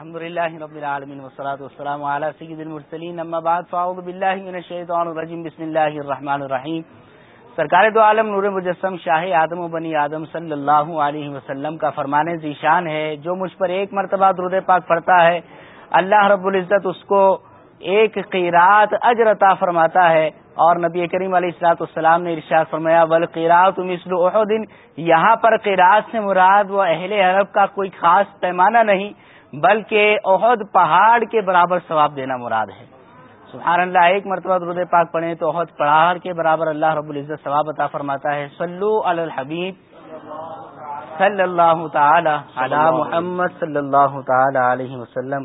الحمد للہ رب العالمین والصلاة والسلام على سید المرسلین. اما بعد، فاعوذ باللہ من الشیطان الرجیم. بسم اللہ الرحمن الرحیم. سرکار دو عالم نور مجسم شاہ آدم و بنی آدم صلی اللہ علیہ وسلم کا فرمان ذیشان ہے، جو مجھ پر ایک مرتبہ درود پاک پڑتا ہے۔ اللہ رب العزت اس کو ایک قیرات اجر عطا فرماتا ہے۔ اور نبی کریم علیہ السلاط السلام نے ارشاد فرمایا ول قیرات مثل احد. یہاں پر قیرات سے مراد وہ اہل عرب کا کوئی خاص پیمانہ نہیں۔ بلکہ عہد پہاڑ کے برابر ثواب دینا مراد ہے۔ سبحان اللہ، ایک مرتبہ درود پاک پڑھیں تو عہد پہاڑ کے برابر اللہ رب العزت ثواب عطا فرماتا ہے۔ صلو علی الحبیب صلی اللہ تعالی علی محمد صلی اللہ تعالی علیہ وسلم۔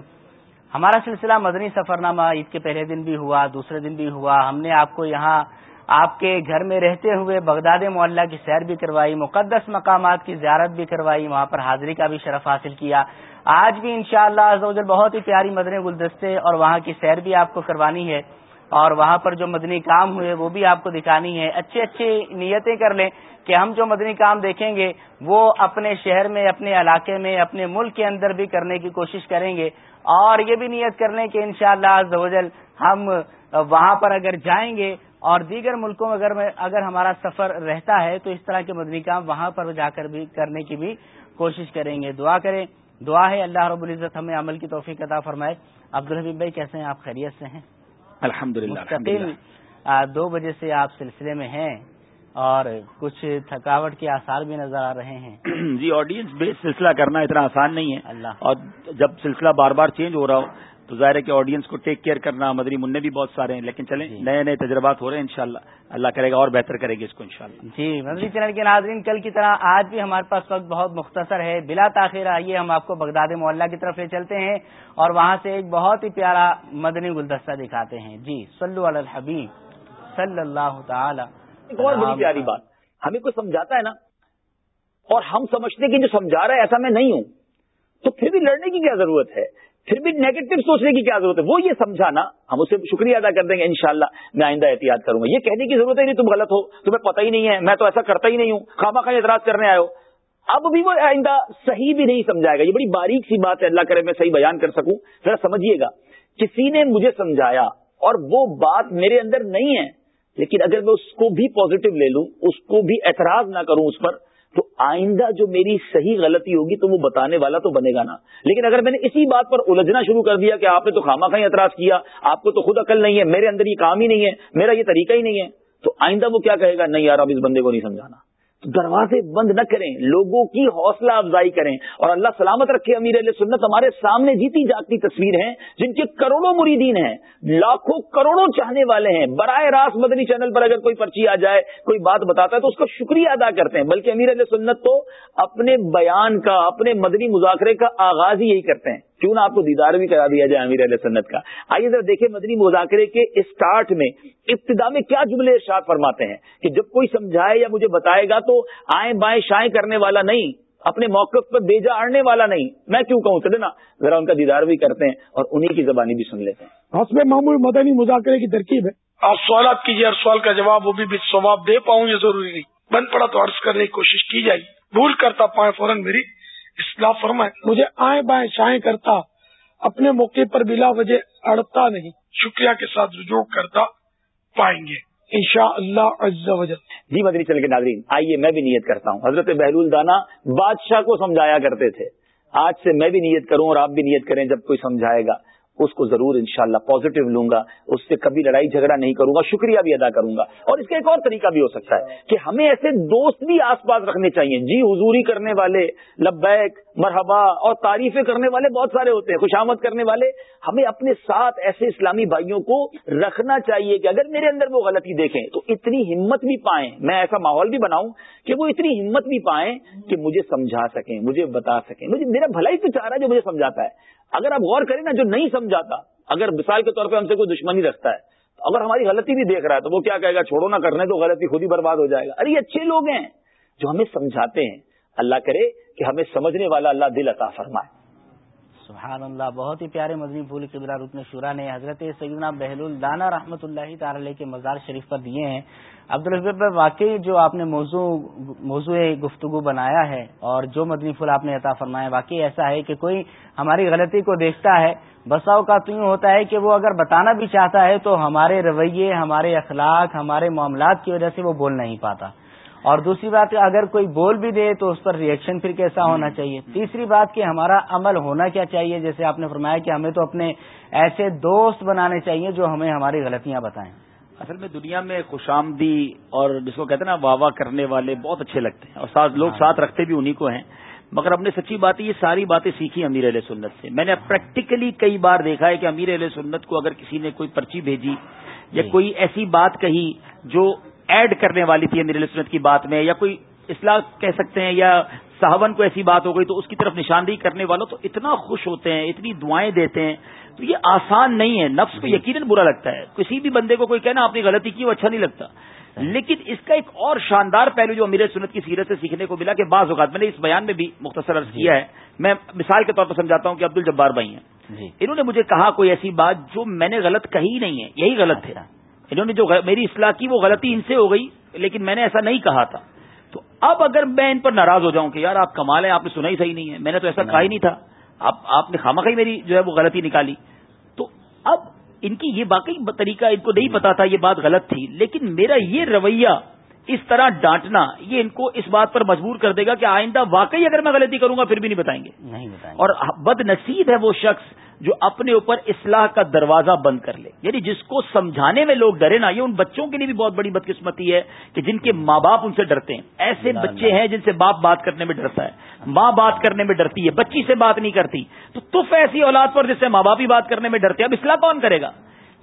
ہمارا سلسلہ مدنی سفر نامہ عید کے پہلے دن بھی ہوا، دوسرے دن بھی ہوا۔ ہم نے آپ کو یہاں آپ کے گھر میں رہتے ہوئے بغداد معلّہ کی سیر بھی کروائی، مقدس مقامات کی زیارت بھی کروائی، وہاں پر حاضری کا بھی شرف حاصل کیا۔ آج بھی انشاءاللہ شاء اللہ بہت ہی پیاری مدنی گلدستے اور وہاں کی سیر بھی آپ کو کروانی ہے اور وہاں پر جو مدنی کام ہوئے وہ بھی آپ کو دکھانی ہے۔ اچھے اچھے نیتیں کر لیں کہ ہم جو مدنی کام دیکھیں گے وہ اپنے شہر میں، اپنے علاقے میں، اپنے ملک کے اندر بھی کرنے کی کوشش کریں گے۔ اور یہ بھی نیت کر لیں کہ انشاءاللہ شاء اللہ ہم وہاں پر اگر جائیں گے اور دیگر ملکوں میں اگر اگر ہمارا سفر رہتا ہے تو اس طرح کے مدنی کام وہاں پر جا کر بھی کرنے کی بھی کوشش کریں گے۔ دعا کریں۔ دعا ہے اللہ رب العزت ہمیں عمل کی توفیق عطا فرمائے۔ عبدالحبیب بھائی کیسے ہیں؟ آپ خیریت سے ہیں؟ الحمد للہ دو بجے سے آپ سلسلے میں ہیں اور کچھ تھکاوٹ کے آثار بھی نظر آ رہے ہیں۔ جی آڈینس بیس سلسلہ کرنا اتنا آسان نہیں ہے۔ اللہ۔ اور جب سلسلہ بار بار چینج ہو رہا ہو تو ظاہر ہے کہ آڈینس کو ٹیک کیئر کرنا مدری منع بھی بہت سارے ہیں لیکن چلیں جی۔ نئے نئے تجربات ہو رہے ہیں انشاءاللہ۔ اللہ کرے گا اور بہتر کرے گا اس کو انشاءاللہ۔ جی مدری چینل کے ناظرین کل کی طرح آج بھی ہمارے پاس وقت بہت مختصر ہے۔ بلا تاخیر آئیے ہم آپ کو بغداد معلّہ کی طرف لے چلتے ہیں اور وہاں سے ایک بہت ہی پیارا مدنی گلدستہ دکھاتے ہیں۔ جی سلو الحبیب صلی اللہ تعالی۔ ایک اور بڑی پیاری بات ہمیں کوئی سمجھاتا ہے نا؟ اور ہم سمجھتے کہ جو سمجھا رہا ہے ایسا میں نہیں ہوں۔ تو پھر بھی لڑنے کی کیا ضرورت ہے؟ پھر بھی نیگیٹو سوچنے کی کیا ضرورت ہے؟ وہ یہ سمجھانا، ہم اسے شکریہ ادا کر دیں گے انشاءاللہ، میں آئندہ احتیاط کروں گا۔ یہ کہنے کی ضرورت ہے نہیں، تم غلط ہو، تمہیں پتہ ہی نہیں ہے، میں تو ایسا کرتا ہی نہیں ہوں۔ خامہ خواہ اعتراض کرنے آئے ہو۔ اب بھی وہ آئندہ صحیح بھی نہیں سمجھائے گا۔ یہ بڑی باریک سی بات ہے، اللہ کرے میں صحیح بیان کر سکوں۔ ذرا سمجھیے گا۔ کسی نے مجھے سمجھایا اور وہ بات میرے اندر نہیں ہے، لیکن اگر میں اس کو بھی پازیٹو لے لوں، اس کو بھی اعتراض نہ کروں اس پر تو آئندہ جو میری صحیح غلطی ہوگی تو وہ بتانے والا تو بنے گا نا۔ لیکن اگر میں نے اسی بات پر الجھنا شروع کر دیا کہ آپ نے تو خامہ خاں اعتراض کیا، آپ کو تو خود عقل نہیں ہے، میرے اندر یہ کام ہی نہیں ہے، میرا یہ طریقہ ہی نہیں ہے، تو آئندہ وہ کیا کہے گا؟ نہیں یار، اب اس بندے کو نہیں سمجھانا۔ دروازے بند نہ کریں، لوگوں کی حوصلہ افزائی کریں۔ اور اللہ سلامت رکھے امیر علیہ سنت، ہمارے سامنے جیتی جاگتی تصویر ہیں، جن کے کروڑوں مریدین ہیں، لاکھوں کروڑوں چاہنے والے ہیں۔ براہ راست مدنی چینل پر اگر کوئی پرچی آ جائے، کوئی بات بتاتا ہے تو اس کا شکریہ ادا کرتے ہیں۔ بلکہ امیر علیہ سنت تو اپنے بیان کا، اپنے مدنی مذاکرے کا آغاز ہی یہی کرتے ہیں۔ کیوں نہ آپ کو دیدار بھی کرا دیا جائے امیر علیہ سنت کا؟ آئیے ذرا دیکھیں مدنی مذاکرے کے اسٹارٹ میں ابتدا میں کیا جملے ارشاد فرماتے ہیں کہ جب کوئی سمجھائے یا مجھے بتائے گا تو آئیں بائیں شائیں کرنے والا نہیں اپنے موقف پر بیجا اڑنے والا نہیں۔ میں کیوں کہوں؟ چلے نا ذرا ان کا دیدار بھی کرتے ہیں اور انہیں کی زبانی بھی سن لیتے ہیں۔ حسب معمول مدنی مذاکرے کی ترکیب ہے۔ آپ سوالات کیجیے ہر سوال کا جواب وہ بھی ثواب دے پاؤں یہ ضروری نہیں۔ بند پڑا تو عرض کرنے کی کوشش کی جائے۔ بھول کرتا پائے فوراً میری۔ اصلاح فرمائے۔ مجھے آئیں بائیں شائیں کرتا اپنے موقع پر بلا وجہ اڑتا نہیں۔ شکریہ کے ساتھ رجوع کرتا پائیں گے۔ انشاء اللہ جی مدنی چل کے ناظرین آئیے میں بھی نیت کرتا ہوں۔ حضرت بہرول دانا بادشاہ کو سمجھایا کرتے تھے۔ آج سے میں بھی نیت کروں اور آپ بھی نیت کریں جب کوئی سمجھائے گا۔ اس کو ضرور انشاءاللہ شاء پازیٹو لوں گا، اس سے کبھی لڑائی جھگڑا نہیں کروں گا، شکریہ بھی ادا کروں گا۔ اور اس کا ایک اور طریقہ بھی ہو سکتا ہے کہ ہمیں ایسے دوست بھی آس پاس رکھنے چاہیے۔ جی حضوری کرنے والے، لبیک مرحبا، اور تعریفیں کرنے والے بہت سارے ہوتے ہیں خوشامد کرنے والے۔ ہمیں اپنے ساتھ ایسے اسلامی بھائیوں کو رکھنا چاہیے کہ اگر میرے اندر وہ غلطی دیکھیں تو اتنی ہمت بھی پائیں۔ میں ایسا ماحول بھی بناؤں کہ وہ اتنی ہمت بھی پائیں کہ مجھے سمجھا سکیں، مجھے بتا سکیں۔ مجھے، میرا بھلائی تو چاہ رہا ہے جو مجھے سمجھاتا ہے۔ اگر آپ غور کریں نا جو نہیں سمجھاتا، اگر مثال کے طور پہ ہم سے کوئی دشمنی رکھتا ہے، تو اگر ہماری غلطی بھی دیکھ رہا ہے تو وہ کیا کہے گا؟ چھوڑو نہ، کرنے تو غلطی خود ہی برباد ہو جائے گا۔ ارے اچھے لوگ ہیں جو ہمیں سمجھاتے ہیں۔ اللہ کرے کہ ہمیں سمجھنے والا اللہ دل عطا فرمائے۔ سبحان اللہ بہت ہی پیارے مدنی پھول قبلہ رکن شورا نے حضرت سیدنا بہل الدانہ رحمۃ اللہ تعالی کے مزار شریف پر دیے ہیں۔ عبدالحب واقعی جو آپ نے موضوع موضوع گفتگو بنایا ہے اور جو مدنی پھول آپ نے عطا فرمایا واقعی ایسا ہے کہ کوئی ہماری غلطی کو دیکھتا ہے بساؤ کا تو یوں ہوتا ہے کہ وہ اگر بتانا بھی چاہتا ہے تو ہمارے رویے، ہمارے اخلاق، ہمارے معاملات کی وجہ سے وہ بول نہیں پاتا۔ اور دوسری بات اگر کوئی بول بھی دے تو اس پر ریئیکشن پھر کیسا ہونا چاہیے؟ تیسری بات کہ ہمارا عمل ہونا کیا چاہیے؟ جیسے آپ نے فرمایا کہ ہمیں تو اپنے ایسے دوست بنانے چاہیے جو ہمیں ہماری غلطیاں بتائیں۔ اصل میں دنیا میں خوش آمدی اور جس کو کہتے ہیں نا واہ واہ کرنے والے بہت اچھے لگتے ہیں اور ساتھ لوگ ہاں۔ ساتھ رکھتے بھی انہیں کو ہیں۔ مگر ہم نے سچی بات یہ ساری باتیں سیکھی امیر علیہ سنت سے۔ میں نے پریکٹیکلی کئی بار دیکھا ہے کہ امیر علیہ سنت کو اگر کسی نے کوئی پرچی بھیجی یا جی۔ کوئی ایسی بات کہی جو ایڈ کرنے والی تھی امیر سنت کی بات میں یا کوئی اصلاح کہہ سکتے ہیں یا صحابن کو ایسی بات ہو گئی تو اس کی طرف نشاندہی کرنے والوں تو اتنا خوش ہوتے ہیں اتنی دعائیں دیتے ہیں۔ تو یہ آسان نہیں ہے نفس کو جی۔ یقیناً برا لگتا ہے۔ کسی بھی بندے کو کوئی کہنا اپنی غلطی کی وہ اچھا نہیں لگتا۔ لیکن اس کا ایک اور شاندار پہلو جو امیر سنت کی سیرت سے سیکھنے کو ملا کہ بعض اوقات میں نے اس بیان میں بھی مختصر عرض کیا ہے۔ میں مثال کے طور پر سمجھاتا ہوں کہ عبد الجبار بھائی ہیں۔ جی۔ انہوں نے مجھے کہا کوئی ایسی بات جو میں نے غلط کہی نہیں ہے یہی غلط تھا اچھا۔ انہوں نے جو میری اصلاح کی وہ غلطی ان سے ہو گئی لیکن میں نے ایسا نہیں کہا تھا۔ تو اب اگر میں ان پر ناراض ہو جاؤں کہ یار آپ کمال ہیں آپ نے سنا ہی صحیح نہیں ہے میں نے تو ایسا کہا ہی نہیں تھا۔ آپ نے خامہ ہی میری جو ہے وہ غلطی نکالی۔ تو اب ان کی یہ باقی طریقہ ان کو نہیں پتا تھا یہ بات غلط تھی۔ لیکن میرا یہ رویہ اس طرح ڈانٹنا یہ ان کو اس بات پر مجبور کر دے گا کہ آئندہ واقعی اگر میں غلطی کروں گا پھر بھی نہیں بتائیں گے۔ نہیں بتائیں اور بد نصیب ہے وہ شخص جو اپنے اوپر اصلاح کا دروازہ بند کر لے۔ یعنی جس کو سمجھانے میں لوگ ڈرے نا یہ ان بچوں کے لیے بھی بہت بڑی بدقسمتی ہے کہ جن کے ماں باپ ان سے ڈرتے ہیں۔ ایسے بچے ہیں جن سے باپ بات کرنے میں ڈرتا ہے۔ ماں بات کرنے میں ڈرتی ہے بچی سے بات نہیں کرتی۔ تو تف ایسی اولاد پر جس سے ماں باپ ہی بات کرنے میں ڈرتے ہیں اب اصلاح کون کرے گا؟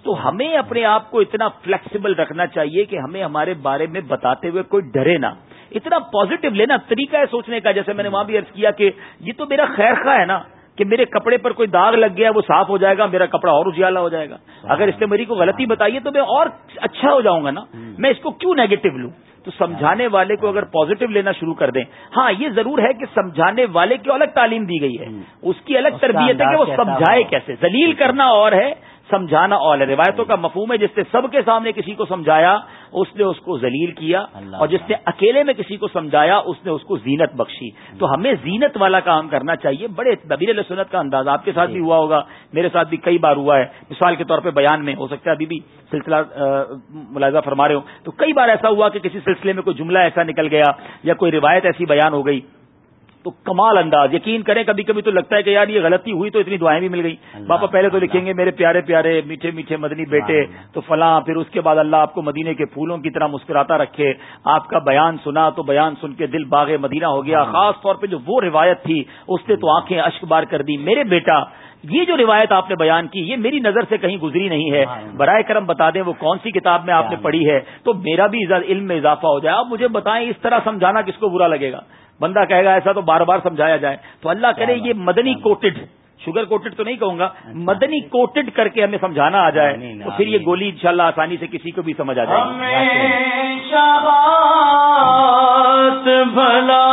تو ہمیں اپنے آپ کو اتنا فلیکسیبل رکھنا چاہیے کہ ہمیں ہمارے بارے میں بتاتے ہوئے کوئی ڈرے نہ اتنا پازیٹو لینا طریقہ ہے سوچنے کا جیسے میں نے وہاں بھی ارض کیا کہ یہ تو میرا خیر خواہ ہے نا۔ کہ میرے کپڑے پر کوئی داغ لگ گیا وہ صاف ہو جائے گا میرا کپڑا اور اجالا ہو جائے گا۔ اگر اس نے میری کو غلطی بتائیے تو میں اور اچھا ہو جاؤں گا نا۔ میں اس کو کیوں نیگیٹو لوں؟ تو سمجھانے والے کو اگر پازیٹو لینا شروع کر دیں۔ ہاں یہ ضرور ہے کہ سمجھانے والے کی الگ تعلیم دی گئی ہے۔ اس کی الگ تربیت ہے کہ وہ سمجھائے کیسے۔ ذلیل کرنا اور ہے سمجھانا اور روایتوں کا مفہوم ہے جس نے سب کے سامنے کسی کو سمجھایا اس نے اس کو ذلیل کیا اور جس نے اکیلے میں کسی کو سمجھایا اس نے اس کو زینت بخشی۔ تو ہمیں زینت والا کام کرنا چاہیے۔ بڑے نبیر سنت کا انداز آپ کے ساتھ بھی ہوا ہوگا۔ میرے ساتھ بھی کئی بار ہوا ہے۔ مثال کے طور پہ بیان میں ہو سکتا ہے ابھی بھی سلسلہ ملاحظہ فرما رہے ہوں۔ تو کئی بار ایسا ہوا کہ کسی سلسلے میں کوئی جملہ ایسا نکل گیا یا کوئی روایت ایسی بیان ہو گئی تو کمال انداز یقین کریں کبھی کبھی تو لگتا ہے کہ یار یہ غلطی ہوئی تو اتنی دعائیں بھی مل گئی باپا پہلے تو لکھیں گے میرے پیارے پیارے میٹھے میٹھے مدنی بیٹے تو فلاں پھر اس کے بعد اللہ آپ کو مدینے کے پھولوں کی طرح مسکراتا رکھے۔ آپ کا بیان سنا تو بیان سن کے دل باغ مدینہ ہو گیا۔ خاص طور پہ جو وہ روایت تھی اس نے تو آنکھیں اشک بار کر دی میرے بیٹا یہ جو روایت آپ نے بیان کی یہ میری نظر سے کہیں گزری نہیں ہے۔ برائے کرم بتا دیں وہ کون سی کتاب میں آپ نے پڑھی ہے؟ تو میرا بھی علم میں اضافہ ہو جائے۔ آپ مجھے بتائیں اس طرح سمجھانا کس کو برا لگے گا؟ بندہ کہے گا ایسا تو بار بار سمجھایا جائے۔ تو اللہ کرے یہ مدنی کوٹڈ شوگر کوٹڈ تو نہیں کہوں گا اچھا۔ مدنی کوٹڈ کر کے ہمیں سمجھانا آ جائے تو پھر یہ گولی انشاءاللہ آسانی سے کسی کو بھی سمجھ آ جائے کے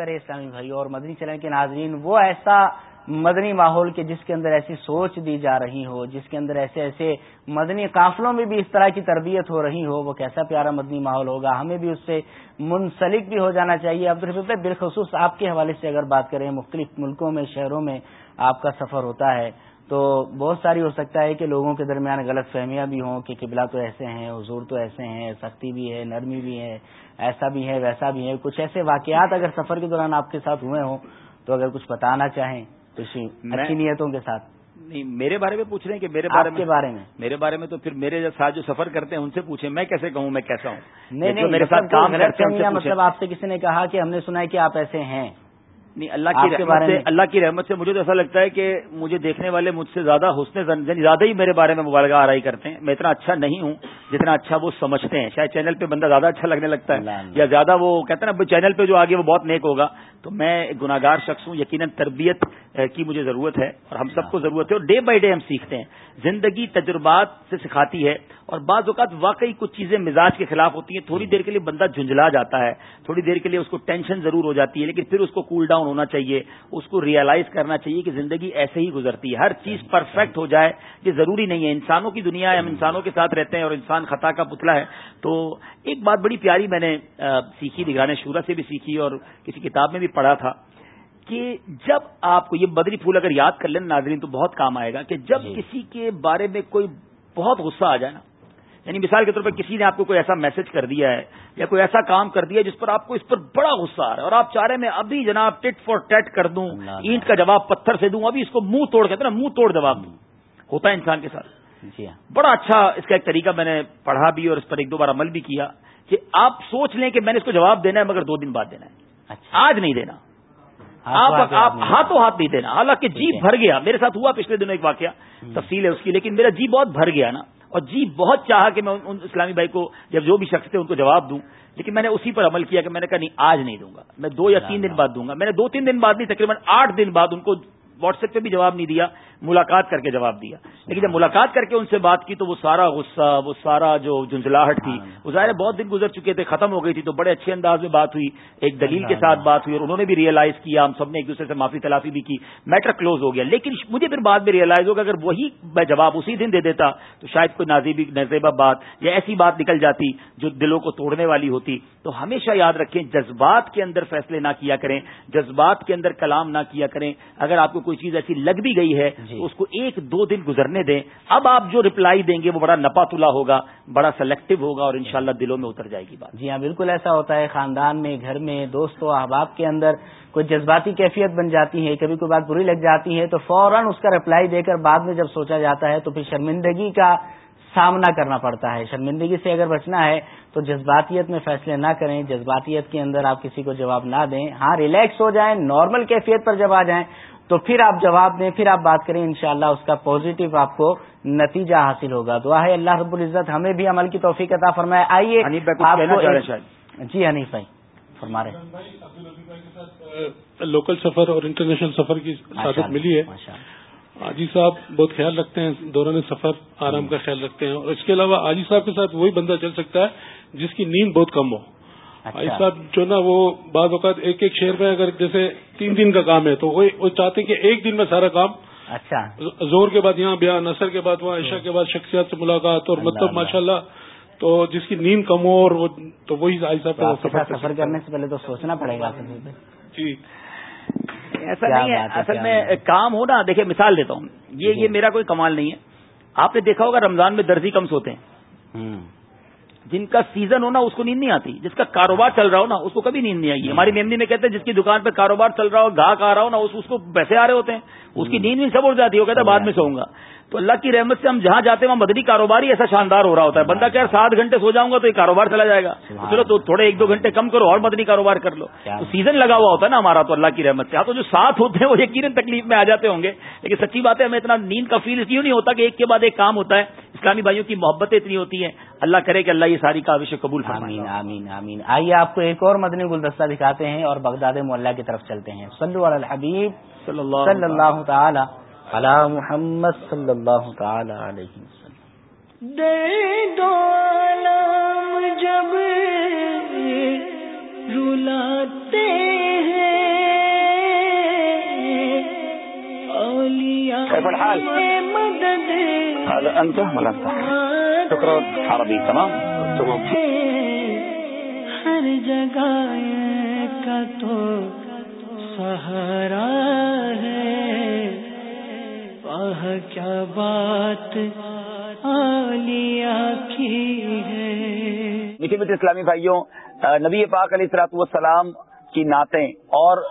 کرے اسلامی بھائی اور مدنی چلن کے ناظرین، وہ ایسا مدنی ماحول کے جس کے اندر ایسی سوچ دی جا رہی ہو، جس کے اندر ایسے ایسے مدنی قافلوں میں بھی اس طرح کی تربیت ہو رہی ہو، وہ کیسا پیارا مدنی ماحول ہوگا؟ ہمیں بھی اس سے منسلک بھی ہو جانا چاہیے۔ عبد بالخصوص آپ کے حوالے سے اگر بات کریں، مختلف ملکوں میں، شہروں میں آپ کا سفر ہوتا ہے۔ تو بہت ساری ہو سکتا ہے کہ لوگوں کے درمیان غلط فہمیاں بھی ہوں کہ قبلہ تو ایسے ہیں حضور تو ایسے ہیں سختی بھی ہے نرمی بھی ہے ایسا بھی ہے ویسا بھی ہے۔ کچھ ایسے واقعات اگر سفر کے دوران آپ کے ساتھ ہوئے ہوں تو اگر کچھ بتانا چاہیں تو اچھی نیتوں کے ساتھ۔ نہیں میرے بارے میں پوچھ رہے ہیں کہ میرے بارے میں؟ بارے میں۔ میرے بارے میں تو پھر میرے ساتھ جو سفر کرتے ہیں ان سے پوچھیں میں کیسے کہوں میں کیسا ہوں؟ نہیں نہیں میرے ساتھ کام کرتے ہیں مطلب آپ سے کسی نے کہا کہ ہم نے سنا ہے کہ آپ ایسے ہیں۔ نہیں اللہ کی رحمت سے اللہ کی رحمت سے مجھے تو ایسا لگتا ہے کہ مجھے دیکھنے والے مجھ سے زیادہ حسن یعنی زیادہ ہی میرے بارے میں مبالغہ آرائی کرتے ہیں۔ میں اتنا اچھا نہیں ہوں جتنا اچھا وہ سمجھتے ہیں۔ شاید چینل پہ بندہ زیادہ اچھا لگنے لگتا ہے یا زیادہ وہ کہتے ہیں نا چینل پہ جو آگے وہ بہت نیک ہوگا۔ تو میں گناگار شخص ہوں یقیناً تربیت کی مجھے ضرورت ہے اور ہم سب کو ضرورت ہے اور ڈے بائی ڈے ہم سیکھتے ہیں۔ زندگی تجربات سے سکھاتی ہے اور بعض اوقات واقعی کچھ چیزیں مزاج کے خلاف ہوتی ہیں۔ تھوڑی دیر کے لیے بندہ جھنجلا جاتا ہے تھوڑی دیر کے لیے اس کو ٹینشن ضرور ہو جاتی ہے لیکن پھر اس کو کول ڈاؤن ہونا چاہیے اس کو ریئلائز کرنا چاہیے کہ زندگی ایسے ہی گزرتی ہے۔ ہر چیز پرفیکٹ ہو جائے یہ ضروری نہیں ہے۔ انسانوں کی دنیا ہے ہم انسانوں کے ساتھ رہتے ہیں اور انسان خطا کا پتلا ہے۔ تو ایک بات بڑی پیاری میں نے سیکھی نگران شورا سے بھی سیکھی اور کسی کتاب میں بھی پڑھا تھا کہ جب آپ کو یہ بدری پھول اگر یاد کر لیں ناظرین تو بہت کام آئے گا کہ جب جی۔ کسی کے بارے میں کوئی بہت غصہ آ جائے نا یعنی مثال کے طور پر کسی نے آپ کو کوئی ایسا میسج کر دیا ہے یا کوئی ایسا کام کر دیا جس پر آپ کو اس پر بڑا غصہ آ رہا ہے اور آپ چاہ رہے میں ابھی جناب ٹٹ فور ٹیٹ کر دوں اینٹ کا جواب پتھر سے دوں ابھی اس کو منہ توڑ کہتے نا منہ توڑ جواب دوں۔ ہوتا ہے انسان کے ساتھ۔ جی ہاں۔ بڑا اچھا اس کا ایک طریقہ میں نے پڑھا بھی اور اس پر ایک دو بار عمل بھی کیا کہ آپ سوچ لیں کہ میں نے اس کو جواب دینا ہے مگر دو دن بعد دینا ہے۔ اچھا۔ آج نہیں دینا۔ آپ آپ ہاتھوں ہاتھ نہیں دینا۔ حالانکہ جی بھر گیا۔ میرے ساتھ ہوا پچھلے دنوں ایک واقعہ تفصیل ہے اس کی لیکن میرا جی بہت بھر گیا نا۔ اور جی بہت چاہا کہ میں ان اسلامی بھائی کو جب جو بھی شخص تھے ان کو جواب دوں لیکن میں نے اسی پر عمل کیا کہ میں نے کہا نہیں آج نہیں دوں گا۔ میں دو یا تین دن بعد دوں گا۔ میں نے دو تین دن بعد نہیں تقریباً آٹھ دن بعد ان کو واٹس ایپ پہ بھی جواب نہیں دیا ملاقات کر کے جواب دیا۔ لیکن جب ملاقات کر کے ان سے بات کی تو وہ سارا غصہ وہ سارا جو جنجلاہٹ تھی وہ ظاہر بہت دن گزر چکے تھے ختم ہو گئی تھی تو بڑے اچھے انداز میں بات ہوئی ایک دلیل کے ساتھ بات ہوئی اور انہوں نے بھی ریئلائز کیا ہم سب نے ایک دوسرے سے معافی تلافی بھی کی۔ میٹر کلوز ہو گیا۔ لیکن مجھے پھر بعد میں ریئلائز ہوگا اگر وہی میں جواب اسی دن دے دیتا تو شاید کوئی نازیبی نزیبہ بات یا ایسی بات نکل جاتی جو دلوں کو توڑنے والی ہوتی۔ تو ہمیشہ یاد رکھیں جذبات کے اندر فیصلے نہ کیا کریں جذبات کے اندر کلام نہ کیا کریں۔ اگر آپ کو کوئی چیز ایسی لگ بھی گئی ہے جی۔ تو اس کو ایک دو دن گزرنے دیں۔ اب آپ جو رپلائی دیں گے وہ بڑا نپا تلا ہوگا بڑا سلیکٹو ہوگا اور انشاءاللہ دلوں میں اتر جائے گی بات۔ جی ہاں بالکل ایسا ہوتا ہے خاندان میں گھر میں دوستوں احباب کے اندر کوئی جذباتی کیفیت بن جاتی ہے کبھی کوئی بات بری لگ جاتی ہے تو فوراً اس کا رپلائی دے کر بعد میں جب سوچا جاتا ہے تو پھر شرمندگی کا سامنا کرنا پڑتا ہے۔ شرمندگی سے اگر بچنا ہے تو جذباتیت میں فیصلے نہ کریں جذباتیت کے اندر آپ کسی کو جواب نہ دیں۔ ہاں ریلیکس ہو جائیں نارمل کیفیت پر جب آ جائیں تو پھر آپ جواب دیں پھر آپ بات کریں انشاءاللہ اس کا پازیٹو آپ کو نتیجہ حاصل ہوگا۔ دعا ہے اللہ رب العزت ہمیں بھی عمل کی توفیق عطا فرمائے۔ آئیے جی حنیف بھائی فرما رہے لوکل سفر اور انٹرنیشنل سفر کی سعادت ملی ہے۔ آجی صاحب بہت خیال رکھتے ہیں دوران سفر آرام کا خیال رکھتے ہیں۔ اور اس کے علاوہ آجی صاحب کے ساتھ وہی بندہ چل سکتا ہے جس کی نیند بہت کم ہو۔ صاحب جو نا وہ بعض اوقات ایک ایک شہر میں اگر جیسے تین دن کا کام ہے تو وہ چاہتے ہیں کہ ایک دن میں سارا کام اچھا۔ زور کے بعد یہاں بیان نثر کے بعد وہاں عشاء کے بعد شخصیات سے ملاقات اور مطلب ماشاء اللہ تو جس کی نیند کم ہو اور تو وہی صاحب سفر کرنے سے پہلے تو سوچنا پڑے گا۔ جی۔ ایسا نہیں ہے اصل میں کام ہو نا دیکھیں مثال دیتا ہوں۔ یہ جی۔ یہ میرا کوئی کمال نہیں ہے۔ آپ نے دیکھا ہوگا رمضان میں درزی کم سوتے ہیں۔ جن کا سیزن ہونا اس کو نیند نہیں آتی جس کا کاروبار چل رہا ہو نا اس کو کبھی نیند نہیں آئی۔ ہماری میمنی میں کہتے ہیں جس کی دکان پہ کاروبار چل رہا ہو گاہک آ رہا ہو نا اس کو پیسے آ رہے ہوتے ہیں۔ اس کی نیند بھی سب اڑ جاتی ہے وہ کہتے ہیں بعد میں سوؤں گا۔ تو اللہ کی رحمت سے ہم جہاں جاتے ہیں وہاں مدنی کاروبار ہی ایسا شاندار ہو رہا ہوتا ہے۔ بندہ کیا سات گھنٹے سو جاؤں گا تو یہ کاروبار چلا جائے گا۔ چلو تو تھوڑے ایک دو گھنٹے کم کرو اور مدنی کاروبار کر لو۔ تو سیزن لگا ہوا ہوتا ہے نا ہمارا تو اللہ کی رحمت سے۔ ہاں تو جو ساتھ ہوتے ہیں وہ یقیناً تکلیف میں آ جاتے ہوں گے۔ لیکن سچی بات ہے ہمیں اتنا نیند کا فیل اس لیے نہیں ہوتا کہ ایک کے بعد ایک کام ہوتا ہے۔ اسلامی بھائیوں کی محبتیں اتنی ہوتی ہیں۔ اللہ کرے کہ اللہ یہ ساری کا قبول آمین آمین آمین۔ آئیے آپ کو ایک اور مدنی گلدستہ دکھاتے ہیں اور بغداد معلّہ کی طرف چلتے ہیں۔ صلی الحبیب صلی اللہ تعالی علی محمد صلی اللہ تعالی علیہ وسلم۔ جب رلاتے ہیں مدد هذا أنت ولا أنت شكرا عربي تمام۔ تمام ہر جگہ کا تو سہارا ہے۔ کیا بات کی ہے میٹھے میٹھے اسلامی بھائیوں نبی پاک علیہ السلاط والسلام کی نعتیں اور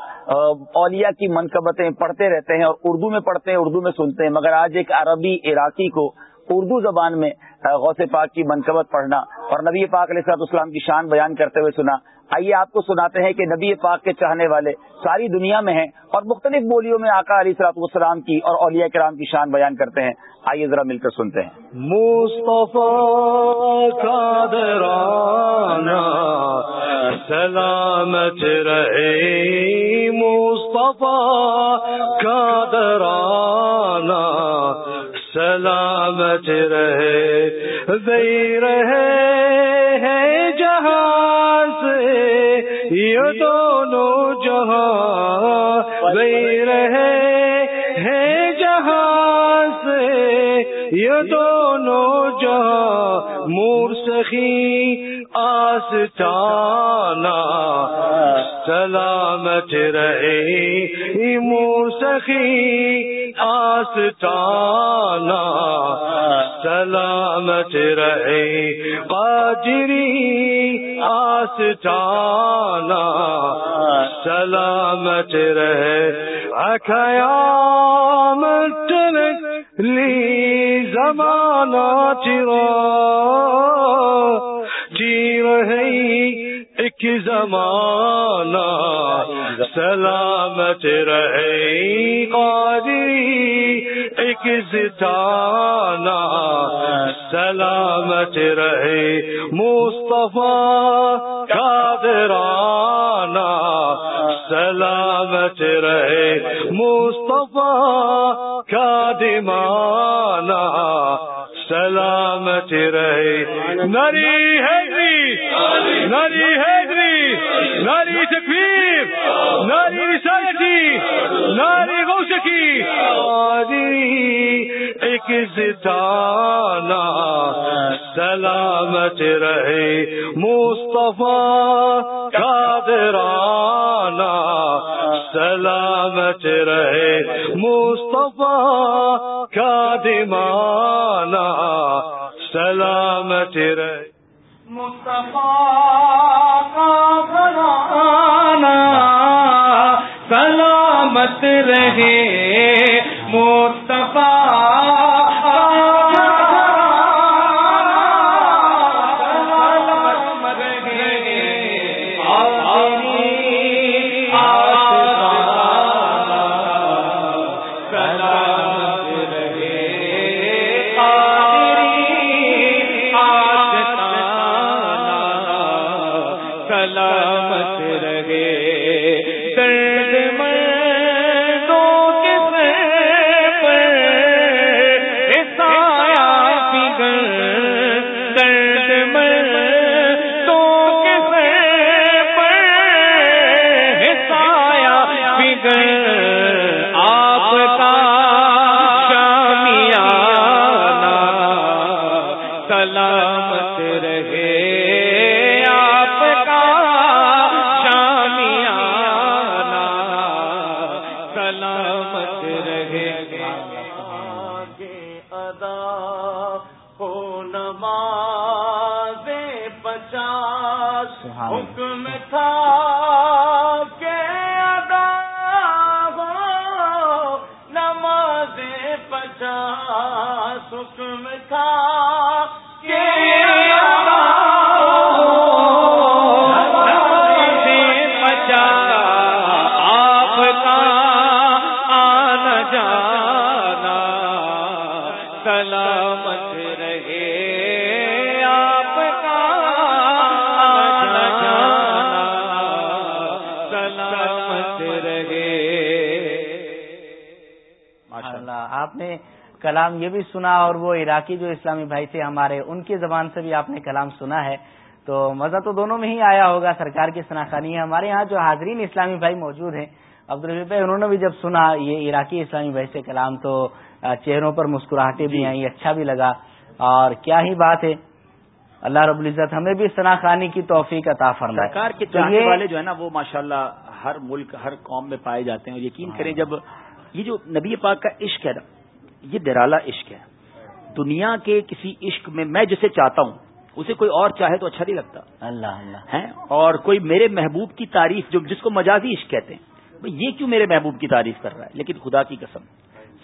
اولیاء کی منقبتیں پڑھتے رہتے ہیں اور اردو میں پڑھتے ہیں، اردو میں سنتے ہیں۔ مگر آج ایک عربی، عراقی کو اردو زبان میں غوث پاک کی منقبت پڑھنا اور نبی پاک علیہ السلاط اسلام کی شان بیان کرتے ہوئے سنا۔ آئیے آپ کو سناتے ہیں کہ نبی پاک کے چاہنے والے ساری دنیا میں ہیں اور مختلف بولیوں میں آقا علی سلاط والسلام کی اور اولیاء کرام کی شان بیان کرتے ہیں۔ آئیے ذرا مل کر سنتے ہیں۔ سلامت رہے۔ مصطفیٰ کا درانا سلامت رہے۔ دے رہے یہ دونوں جہاں دے رہے ہیں جہاں سے، یہ دونوں جہاں مور سخی آستانہ سلامت رہے مور سخی آستانہ سلامت رہے۔ قاجری آستانہ سلامت رہے۔ اخیامت لی زمانہ چرا جی رہی۔ ایک زمانہ سلامت رہے قادری ایک زتانہ سلامت رہے مصطفیٰ قادرانہ سلامت رہے مصطفیٰ قادمانہ سلامت رہے نری ہے حیدری نری حیدری نری تکبیر نری رسالتی نری غوثکی ایک زتانہ سلامت رہے مصطفیٰ قادرانہ۔ سلامت رہے مصطفیٰ قادمانہ۔ سلامت رہے۔ سلامت رہے۔ حکم کلام یہ بھی سنا اور وہ عراقی جو اسلامی بھائی تھے ہمارے ان کی زبان سے بھی آپ نے کلام سنا ہے۔ تو مزہ تو دونوں میں ہی آیا ہوگا سرکار کی سناخانی ہے۔ ہمارے یہاں جو حاضرین اسلامی بھائی موجود ہیں عبدالرفیع بھائی انہوں نے بھی جب سنا یہ عراقی اسلامی بھائی سے کلام تو چہروں پر مسکراہٹیں بھی آئیں اچھا بھی لگا۔ اور کیا ہی بات ہے اللہ رب العزت ہمیں بھی سناخانی کی توفیق عطا فرمائے۔ سرکار کے چاہنے والے جو ہے نا وہ ماشاءاللہ ہر ملک ہر قوم میں پائے جاتے ہیں۔ یقین کریں جب یہ جو نبی پاک کا عشق ہے نا یہ ڈرالا عشق ہے۔ دنیا کے کسی عشق میں میں جسے چاہتا ہوں اسے کوئی اور چاہے تو اچھا نہیں لگتا۔ اللہ اللہ۔ ہے اور کوئی میرے محبوب کی تعریف جو جس کو مجازی عشق کہتے ہیں۔ یہ کیوں میرے محبوب کی تعریف کر رہا ہے؟ لیکن خدا کی قسم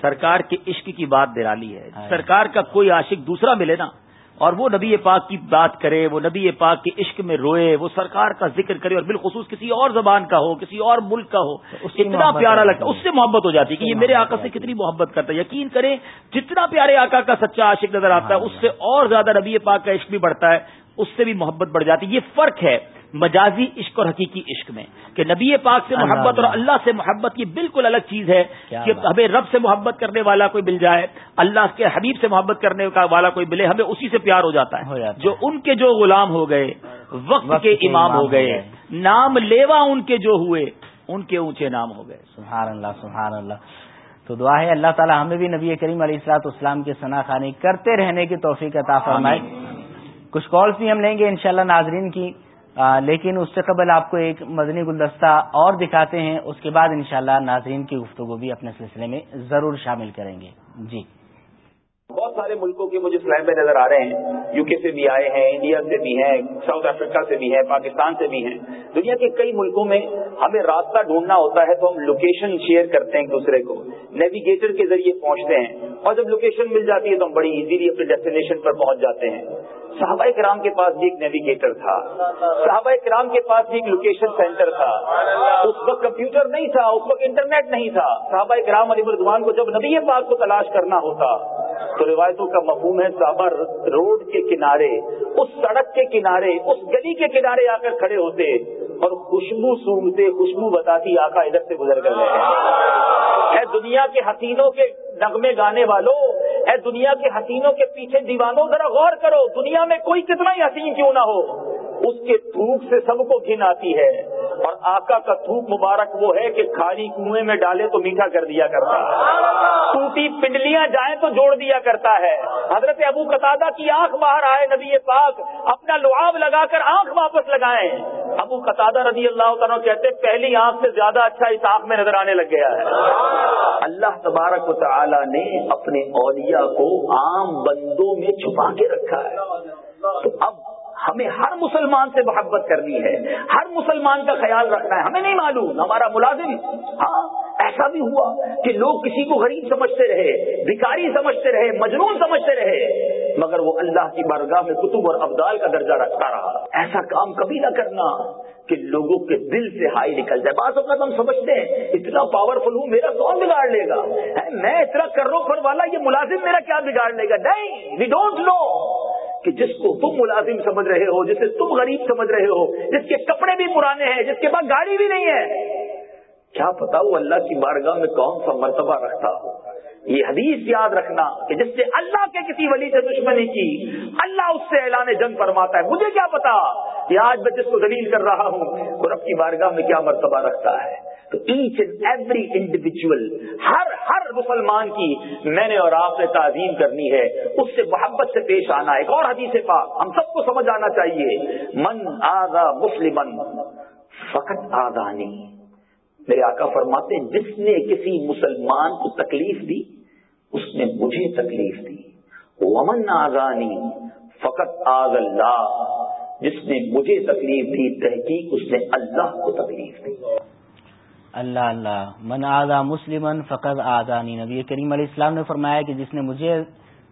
سرکار کے عشق کی بات ڈرالی ہے۔ سرکار کا کوئی عاشق دوسرا ملے نا اور وہ نبی پاک کی بات کرے وہ نبی پاک کے عشق میں روئے وہ سرکار کا ذکر کرے اور بالخصوص کسی اور زبان کا ہو کسی اور ملک کا ہو اتنا پیارا لگتا ہے اس سے محبت ہو جاتی ہے کہ یہ میرے آقا سے کتنی محبت کرتا ہے یقین کرے جتنا پیارے آقا کا سچا عاشق نظر آتا ہے اس سے اور زیادہ نبی پاک کا عشق بھی بڑھتا ہے اس سے بھی محبت بڑھ جاتی ہے یہ فرق ہے۔ مجازی عشق اور حقیقی عشق میں کہ نبی پاک سے محبت اور اللہ۔ سے محبت یہ بالکل الگ چیز ہے کہ ہمیں رب سے محبت کرنے والا کوئی مل جائے اللہ کے حبیب سے محبت کرنے والا کوئی ملے ہمیں اسی سے پیار ہو جاتا ہے۔ جو ان کے جو غلام ہو گئے وقت کے امام ہو گئے نام لیوا ان کے جو ہوئے ان کے اونچے نام ہو گئے۔ سبحان اللہ سبحان اللہ۔ تو دعا ہے اللہ تعالی ہمیں بھی نبی کریم علیہ السلاط اسلام کے ثنا خانی کرتے رہنے کی توفیق عطا فرمائے۔ کچھ کالس بھی ہم لیں گے انشاءاللہ ناظرین کی۔ لیکن اس سے قبل آپ کو ایک مدنی گلدستہ اور دکھاتے ہیں، اس کے بعد انشاءاللہ ناظرین کی گفتگو بھی اپنے سلسلے میں ضرور شامل کریں گے۔ جی۔ بہت سارے ملکوں کے مجھے فلائم میں نظر آ رہے ہیں یو کے سے بھی آئے ہیں انڈیا سے بھی ہیں ساؤتھ افریقہ سے بھی ہیں پاکستان سے بھی ہیں۔ دنیا کے کئی ملکوں میں ہمیں راستہ ڈھونڈنا ہوتا ہے تو ہم لوکیشن شیئر کرتے ہیں ایک دوسرے کو۔ نیویگیٹر کے ذریعے پہنچتے ہیں۔ اور جب لوکیشن مل جاتی ہے تو ہم بڑی ایزیلی اپنے ڈیسٹینیشن پر پہنچ جاتے ہیں۔ صحابہ کرام کے پاس بھی ایک نیویگیٹر تھا۔ صحابہ کرام کے پاس بھی ایک لوکیشن سینٹر تھا۔ اس وقت کمپیوٹر نہیں تھا، اس وقت انٹرنیٹ نہیں تھا۔ صحابہ کرام علی مردوان کو جب نبی پاک کو تلاش کرنا ہوتا تو روایتوں کا مفہوم ہے صحابہ روڈ کے کنارے، اس سڑک کے کنارے، اس گلی کے کنارے آ کر کھڑے ہوتے اور خوشبو سونگتے، خوشبو بتاتی آقا ادھر سے گزر کر گئے ہے دنیا کے حسینوں کے نغمے گانے والوں اے دنیا کے حسینوں کے پیچھے دیوانوں، ذرا غور کرو، دنیا میں کوئی کتنا ہی حسین کیوں نہ ہو؟ اس کے تھوک سے سب کو گھن آتی ہے۔ اور آقا کا تھوک مبارک وہ ہے کہ کھاری کنویں میں ڈالے تو میٹھا کر دیا کرتا ہے۔ ٹوٹی پنڈلیاں جائیں تو جوڑ دیا کرتا ہے۔ حضرت ابو قطادہ کی آنکھ باہر آئے، نبی پاک اپنا لعاب لگا کر آنکھ واپس لگائیں ابو قطادہ رضی اللہ تعالیٰ کہتے پہلی آنکھ سے زیادہ اچھا اس آنکھ میں نظر آنے لگ گیا ہے۔ اللہ تبارک و تعالی نے اپنے اولیاء کو عام بندوں میں چھپا کے رکھا ہے۔ تو اب ہمیں ہر مسلمان سے محبت کرنی ہے، ہر مسلمان کا خیال رکھنا ہے، ہمیں نہیں معلوم، ہمارا ملازم۔ ہاں ایسا بھی ہوا کہ لوگ کسی کو غریب سمجھتے رہے، بھکاری سمجھتے رہے، مجنون سمجھتے رہے، مگر وہ اللہ کی بارگاہ میں کتب اور ابدال کا درجہ رکھتا رہا۔ ایسا کام کبھی نہ کرنا کہ لوگوں کے دل سے ہائی نکل جائے۔ بعض اوقات ہم سمجھتے ہیں، اتنا پاورفل ہوں، میرا کون بگاڑ لے گا؟ میں اتنا کرو پر والا یہ ملازم میرا کیا بگاڑ لے گا؟ نہیں وی ڈونٹ نو کہ جس کو تم ملازم سمجھ رہے ہو، جسے تم غریب سمجھ رہے ہو، جس کے کپڑے بھی پرانے ہیں، جس کے پاس گاڑی بھی نہیں ہے۔ کیا پتا وہ اللہ کی بارگاہ میں کون سا مرتبہ رکھتا ہو۔ یہ حدیث یاد رکھنا کہ جس سے اللہ کے کسی ولی سے دشمنی کی، اللہ اس سے اعلان جنگ فرماتا ہے۔ مجھے کیا پتا؟ کہ آج میں جس کو دلیل کر رہا ہوں وہ رب کی بارگاہ میں کیا مرتبہ رکھتا ہے۔ تو ایچ اینڈ ایوری انڈیویجل ہر ہر مسلمان کی میں نے اور آپ نے تعظیم کرنی ہے۔ اس سے محبت سے پیش آنا، ایک اور حدیث پاک، ہم سب کو سمجھ آنا چاہیے۔ من آزا مسلمن فقط آزانی میرے آقا فرماتے ہیں، جس نے کسی مسلمان کو تکلیف دی، اس نے مجھے تکلیف دی۔ ومن آزانی فقط آز اللہ۔ جس نے مجھے تکلیف دی، تحقیق اس نے اللہ کو تکلیف دی۔ اللہ اللہ۔ من آزا مسلم فقط آزانی نبی کریم علیہ السلام نے فرمایا کہ جس نے مجھے،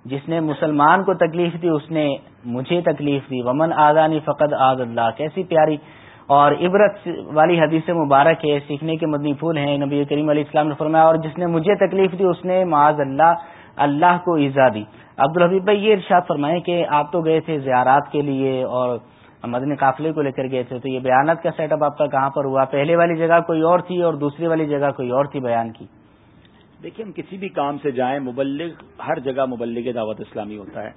جس نے مسلمان کو تکلیف دی، اس نے مجھے تکلیف دی۔ ومن آزانی فقط آز اللہ۔ کیسی پیاری اور عبرت والی حدیث مبارک ہے، سیکھنے کے مدنی پھول ہیں۔ نبی کریم علیہ السلام نے فرمایا، اور جس نے مجھے تکلیف دی، اس نے معاذ اللہ اللہ کو ایزا دی۔ عبدالحبیب بھائی یہ ارشاد فرمائے کہ آپ تو گئے تھے زیارات کے لیے اور مدنی قافلے کو لے کر گئے تھے، تو یہ بیانات کا سیٹ اپ آپ کا کہاں پر ہوا؟ پہلے والی جگہ کوئی اور تھی اور دوسری والی جگہ کوئی اور تھی بیان کی؟ دیکھیے، ہم کسی بھی کام سے جائیں، مبلغ، ہر جگہ مبلغ دعوت اسلامی ہوتا ہے۔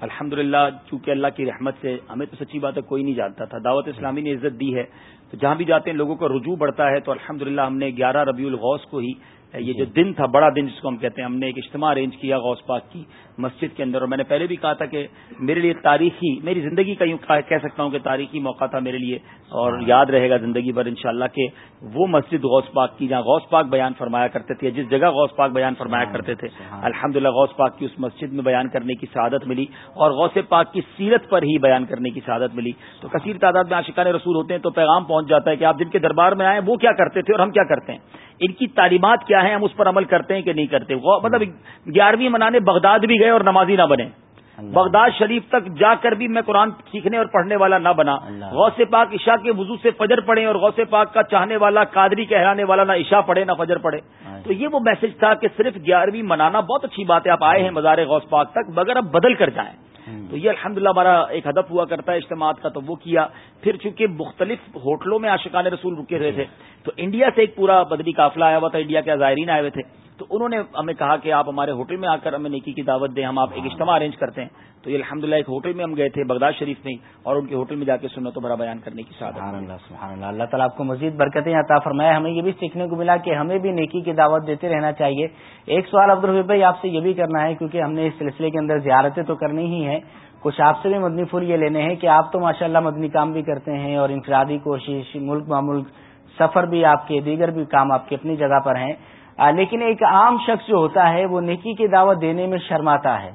الحمد للہ چونکہ اللہ کی رحمت سے ہمیں تو سچی بات ہے، کوئی نہیں جانتا تھا۔ دعوت اسلامی نے عزت دی ہے۔ تو جہاں بھی جاتے ہیں، لوگوں کا رجوع بڑھتا ہے۔ تو الحمد ہم نے گیارہ ربیع الغوث کو ہی یہ جو دن تھا بڑا دن جس کو ہم کہتے ہیں ہم نے ایک اجتماع ارینج کیا غوث پاک کی مسجد کے اندر اور میں نے پہلے بھی کہا تھا کہ میرے لیے تاریخی میری زندگی کا یوں کہہ سکتا ہوں کہ تاریخی موقع تھا میرے لیے اور یاد رہے گا زندگی بھر انشاءاللہ کہ وہ مسجد غوث پاک کی جہاں غوث پاک بیان فرمایا کرتے تھے جس جگہ غوث پاک بیان فرمایا کرتے تھے الحمد غوث پاک کی اس مسجد میں بیان کرنے کی سعادت ملی اور غوث پاک کی سیرت پر ہی بیان کرنے کی سعادت ملی۔ تو کثیر تعداد میں عاشقان رسول ہوتے ہیں تو پیغام پہنچ جاتا ہے کہ آپ جن کے دربار میں آئے وہ کیا کرتے تھے اور ہم کیا کرتے ہیں؟ ان کی تعلیمات کیا ہیں، ہم اس پر عمل کرتے ہیں کہ نہیں کرتے؟ مطلب گیارہویں منانے بغداد بھی گئے اور نمازی نہ بنے۔ بغداد شریف تک جا کر بھی میں قرآن سیکھنے اور پڑھنے والا نہ بنا. غوث پاک عشاء کے وضو سے فجر پڑے اور غوث پاک کا چاہنے والا قادری کہلانے والا نہ عشاء پڑھے نہ فجر پڑے تو یہ وہ میسج تھا کہ صرف گیارہویں منانا بہت اچھی بات ہے آپ آئے ہیں مزار غوث پاک تک مگر اب بدل کر جائیں. تو یہ الحمدللہ ہمارا ایک ہدف ہوا کرتا ہے اجتماعات کا تو وہ کیا. پھر چونکہ مختلف ہوٹلوں میں عاشقان رسول رکے رہے تھے تو انڈیا سے ایک پورا بدری قافلہ آیا ہوا تھا انڈیا کے زائرین آئے ہوئے تھے. تو انہوں نے ہمیں کہا کہ آپ ہمارے ہوٹل میں آ کر ہمیں نیکی کی دعوت دیں، ہم آپ ایک اجتماع ارینج کرتے ہیں۔ تو یہ الحمد ایک ہوٹل میں ہم گئے تھے، بغداد شریف میں، اور ان کے ہوٹل میں جا کے سنو تو بڑا بیان کرنے کی ساتھ اللہ اللہ۔ تعالیٰ آپ کو مزید برکتیں عطا فرمائے۔ ہمیں یہ بھی سیکھنے کو ملا کہ ہمیں بھی نیکی کی دعوت دیتے رہنا چاہیے۔ ایک سوال عبدالحبی بھائی، آپ سے یہ بھی کرنا ہے، کیونکہ ہم نے اس سلسلے کے اندر زیارتیں تو کرنی ہی ہیں۔ کچھ آپ سے بھی مدنی پھول یہ لینے ہیں کہ آپ تو ماشاء اللہ مدنی کام بھی کرتے ہیں اور انفرادی کوشش، ملک معملک سفر بھی آپ کے، دیگر بھی کام آپ کے اپنی جگہ پر ہیں۔ لیکن ایک عام شخص جو ہوتا ہے، وہ نیکی کی دعوت دینے میں شرماتا ہے۔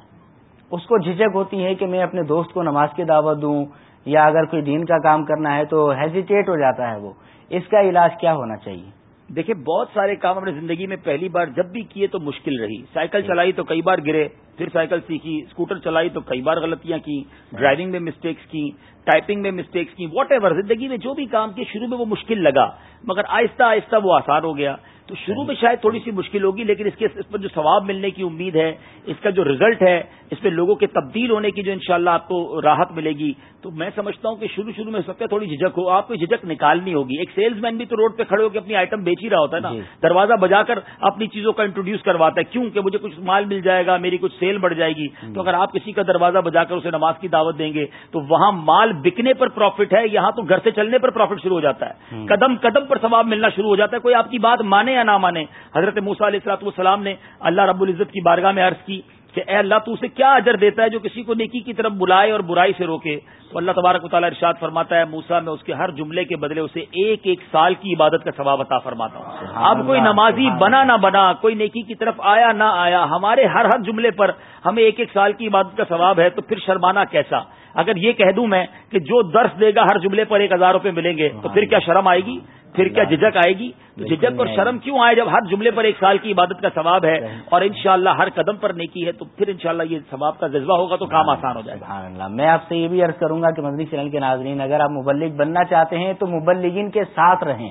اس کو جھجک ہوتی ہے کہ میں اپنے دوست کو نماز کی دعوت دوں یا اگر کوئی دین کا کام کرنا ہے تو ہیزیٹیٹ ہو جاتا ہے وہ۔ اس کا علاج کیا ہونا چاہیے؟ دیکھیں، بہت سارے کام اپنے زندگی میں پہلی بار جب بھی کیے تو مشکل رہی۔ سائیکل چلائی تو کئی بار گرے، پھر سائیکل سیکھی اسکوٹر چلائی تو کئی بار غلطیاں کی ڈرائیونگ میں مسٹیکس کی ٹائپنگ میں مسٹیکس کی واٹ ایور زندگی میں جو بھی کام کیے، شروع میں وہ مشکل لگا، مگر آہستہ آہستہ وہ آسان ہو گیا۔ تو شروع میں شاید تھوڑی سی مشکل ہوگی لیکن اس کے اس پر جو ثواب ملنے کی امید ہے اس کا جو ریزلٹ ہے اس پہ لوگوں کے تبدیل ہونے کی جو انشاءاللہ شاء آپ کو راحت ملے گی۔ تو میں سمجھتا ہوں کہ شروع شروع میں سکتا ہے تھوڑی جھجک ہو آپ کو جھجک نکالنی ہوگی۔ ایک سیلز مین بھی تو روڈ پہ کھڑے ہو کے اپنی آئٹم بیچ ہی رہا ہوتا ہے نا۔ جی۔ دروازہ بجا کر اپنی چیزوں کا انٹروڈیوس کرواتا ہے۔ کیوں؟ کہ مجھے کچھ مال مل جائے گا میری کچھ سیل بڑھ جائے گی۔ تو اگر آپ کسی کا دروازہ بجا کر اسے نماز کی دعوت دیں گے تو وہاں مال بکنے پر پروفٹ ہے یہاں تو گھر سے چلنے پر پروفٹ شروع ہو جاتا ہے۔ قدم قدم پر ثواب ملنا شروع ہو جاتا ہے۔ کوئی آپ کی بات مانے یا نہ مانے حضرت موسا علیہ السلاط والسلام نے اللہ رب العزت کی بارگاہ میں عرض کی کہ اے اللہ تو اسے کیا اجر دیتا ہے جو کسی کو نیکی کی طرف بلائے اور برائی سے روکے؟ تو اللہ تبارک و تعالیٰ ارشاد فرماتا ہے موسا میں اس کے ہر جملے کے بدلے اسے ایک ایک سال کی عبادت کا ثواب عطا فرماتا ہوں۔ اب کوئی نمازی بنا نہ بنا کوئی نیکی کی طرف آیا نہ آیا ہمارے ہر ہر جملے پر ہمیں ایک ایک سال کی عبادت کا ثواب ہے تو پھر شرمانا کیسا؟ اگر یہ کہہ دوں میں کہ جو درس دے گا ہر جملے پر ایک ہزار روپے ملیں گے تو پھر کیا شرم آئے گی؟ پھر کیا جھجک آئے گی؟ جھجک اور شرم کیوں آئے جب ہر جملے پر ایک سال کی عبادت کا ثواب ہے اور انشاءاللہ ہر قدم پر نیکی ہے تو پھر انشاءاللہ یہ ثواب کا جذبہ ہوگا تو کام آسان ہو جائے گا۔ میں آپ سے یہ بھی عرض کروں گا کہ مدنی چینل کے ناظرین اگر آپ مبلک بننا چاہتے ہیں تو مبلگین کے ساتھ رہیں۔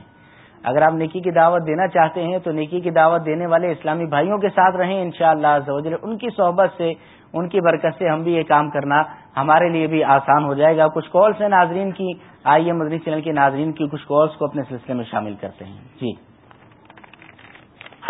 اگر آپ نیکی کی دعوت دینا چاہتے ہیں تو نیکی کی دعوت دینے والے اسلامی بھائیوں کے ساتھ رہیں انشاءاللہ شاء ان کی صحبت سے ان کی برکت سے ہم بھی یہ کام کرنا ہمارے لیے بھی آسان ہو جائے گا۔ کچھ کالس ہیں ناظرین کی۔ آئیے مدنی چینل کے ناظرین کی کچھ کالس کو اپنے سلسلے میں شامل کرتے ہیں۔ جی۔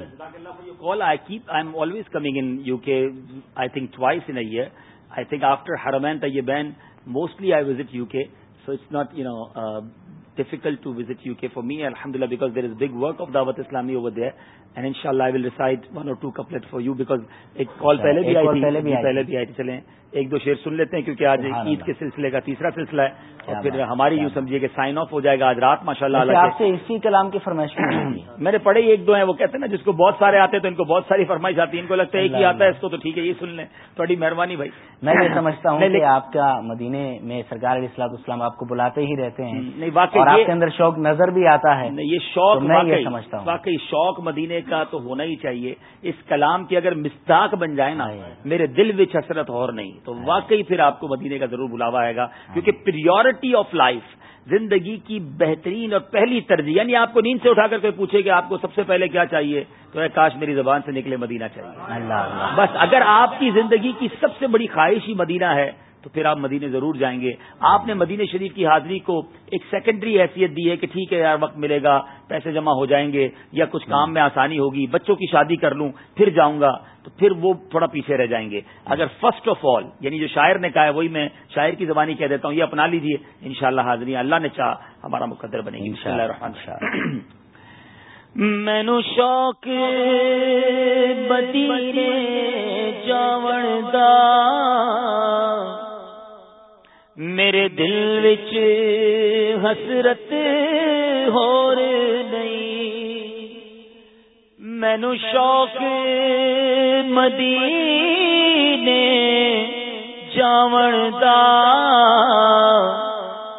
میں call I keep I am always coming in U K I think twice in year I think after her eminent I been mostly I visit U K so it's not you know difficult to visit U K for me الحمد للہ because there is big work of Dawat Islami over there over there. And inshallah I will recite one or two couplets for you because ایک کال پہلے بھی آئی تھی پہلے بھی آئی تھی چلیں ایک دو شیر سن لیتے ہیں کیونکہ آج عید کے سلسلے کا تیسرا سلسلہ ہے اور پھر ہماری یوں سمجھیے کہ سائن آف ہو جائے گا آج رات ماشاء اللہ آپ سے اسی کلام کی فرمائش میں نے پڑھے ایک دو ہیں وہ کہتے ہیں نا جس کو بہت سارے آتے ہیں تو ان کو بہت ساری فرمائش آتی ہے ان کو لگتا ہے ایک ہی آتا ہے اس کو تو ٹھیک ہے یہ سن لیں۔ تھوڑی مہربانی بھائی۔ میں یہ سمجھتا ہوں کہ آپ کا مدینے میں سرکار علیہ السلام اسلام آپ کو بلاتے ہی رہتے ہیں۔ نہیں واقعی آپ کے اندر شوق نظر بھی آتا ہے۔ یہ شوق میں یہ سمجھتا ہوں۔ واقعی شوق مدینے کا تو ہونا ہی چاہیے۔ اس کلام کی اگر مستاق بن جائے نا میرے دل وچ حسرت اور نہیں۔ تو واقعی پھر آپ کو مدینے کا ضرور بلاوا آئے گا۔ کیونکہ پریورٹی آف لائف زندگی کی بہترین اور پہلی ترجیح یعنی آپ کو نیند سے اٹھا کر کوئی پوچھے کہ آپ کو سب سے پہلے کیا چاہیے تو اے کاش میری زبان سے نکلے مدینہ چاہیے۔ اللہ۔ بس اگر آپ کی زندگی کی سب سے بڑی خواہش ہی مدینہ ہے تو پھر آپ مدینے ضرور جائیں گے۔ آپ نے مدینہ شریف کی حاضری کو ایک سیکنڈری حیثیت دی ہے کہ ٹھیک ہے یار وقت ملے گا پیسے جمع ہو جائیں گے یا کچھ کام میں آسانی ہوگی بچوں کی شادی کر لوں پھر جاؤں گا تو پھر وہ تھوڑا پیچھے رہ جائیں گے۔ اگر فرسٹ آف آل یعنی جو شاعر نے کہا ہے وہی میں شاعر کی زبانی کہہ دیتا ہوں یہ اپنا لیجیے ان شاء اللہ حاضری اللہ نے چاہ ہمارا مقدر بنے گی۔ ان شاء اللہ مینو شوق بدینے جاون دا۔ میرے دل وچ حسرت ہور نہیں۔ مینو شوق مدینے جاون دا۔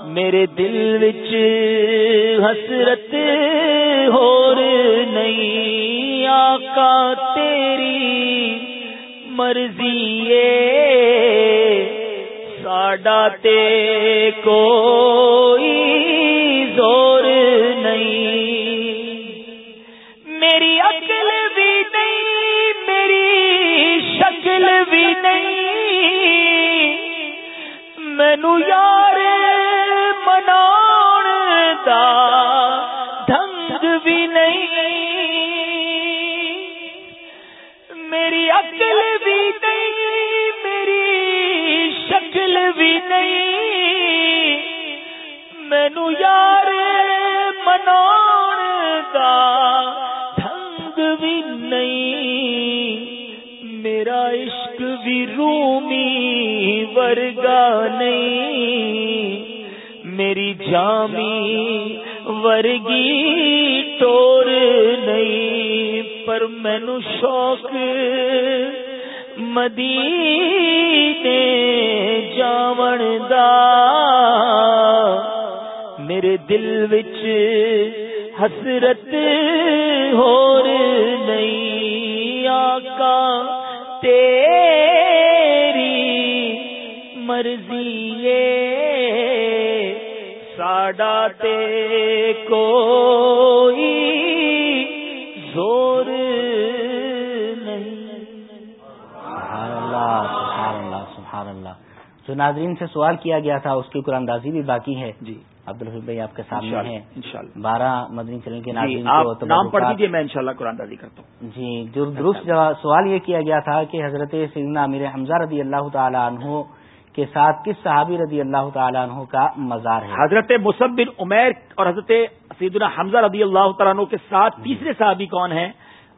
میرے دل وچ حسرت ہور نہیں۔ آقا تیری مرضی ساڈا تے کوئی زور نہیں۔ میری عقل بھی نہیں، میری شکل بھی نہیں۔ مینو یار نہیں۔ مینو یار منا دا ڈھنگ بھی نہیں۔ میرا عشق بھی رومی ورگا نہیں۔ میری جامی ورگی ٹور نہیں۔ پر مینو شوق مدینے جاون دا میرے دل وچ حسرت ہور نہیں آقا، تیری مرضی ساڈا تے کوئی جو ناظرین سے سوال کیا گیا تھا اس کی قرآن اندازی بھی باقی ہے؟ جی۔ عبدالحب بھائی آپ کے سامنے ہے انشاءاللہ۔ بارہ مدنی چینل کے جی ناظرین کو نام پڑھ دیجیے میں انشاءاللہ قرآن دازی کرتا ہوں۔ جی جو درست جواب- سوال یہ کیا گیا تھا کہ حضرت سیدنا امیر حمزہ رضی اللہ تعالی عنہ کے ساتھ کس صحابی رضی اللہ تعالی عنہ کا مزار ہے؟ حضرت مصب بن عمیر اور حضرت سیدنا حمزہ رضی اللہ تعالیٰ عنہ کے ساتھ تیسرے صحابی کون ہیں؟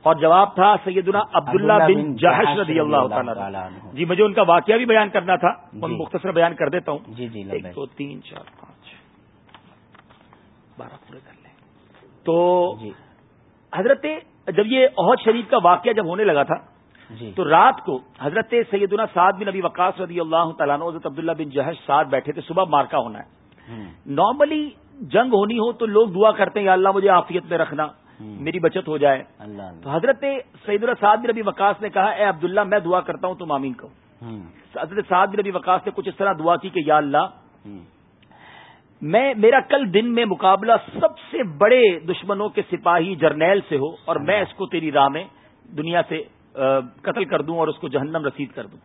اور جواب تھا سیدنا عبداللہ بن جہش رضی اللہ تعالیٰ جی مجھے ان کا واقعہ بھی بیان کرنا تھا۔ میں جی۔ مختصر بیان کر دیتا ہوں۔ جی جی ایک۔ دو تین چار پانچ۔ بارہ پورے کر لیں۔ تو جی۔ حضرت جب یہ عہد شریف کا واقعہ جب ہونے لگا تھا جی۔ تو رات کو حضرت سیدنا سعد بن نبی وقاص رضی اللہ تعالیٰ حضرت عبداللہ بن جہش ساتھ بیٹھے تھے۔ صبح مارکا ہونا ہے۔ نارملی جنگ ہونی ہو تو لوگ دعا کرتے ہیں یا اللہ مجھے عافیت میں رکھنا۔ میری بچت ہو جائے۔ تو حضرت سعید سعد بن نبی وقاص نے کہا اے عبداللہ میں دعا کرتا ہوں تم آمین کہو۔ ہوں، حضرت سعد بن نبی وقاص نے کچھ اس طرح دعا کی کہ یا اللہ میں میرا کل دن میں مقابلہ سب سے بڑے دشمنوں کے سپاہی جرنیل سے ہو اور میں اس کو تیری راہ میں دنیا سے قتل کر دوں اور اس کو جہنم رسید کر دوں۔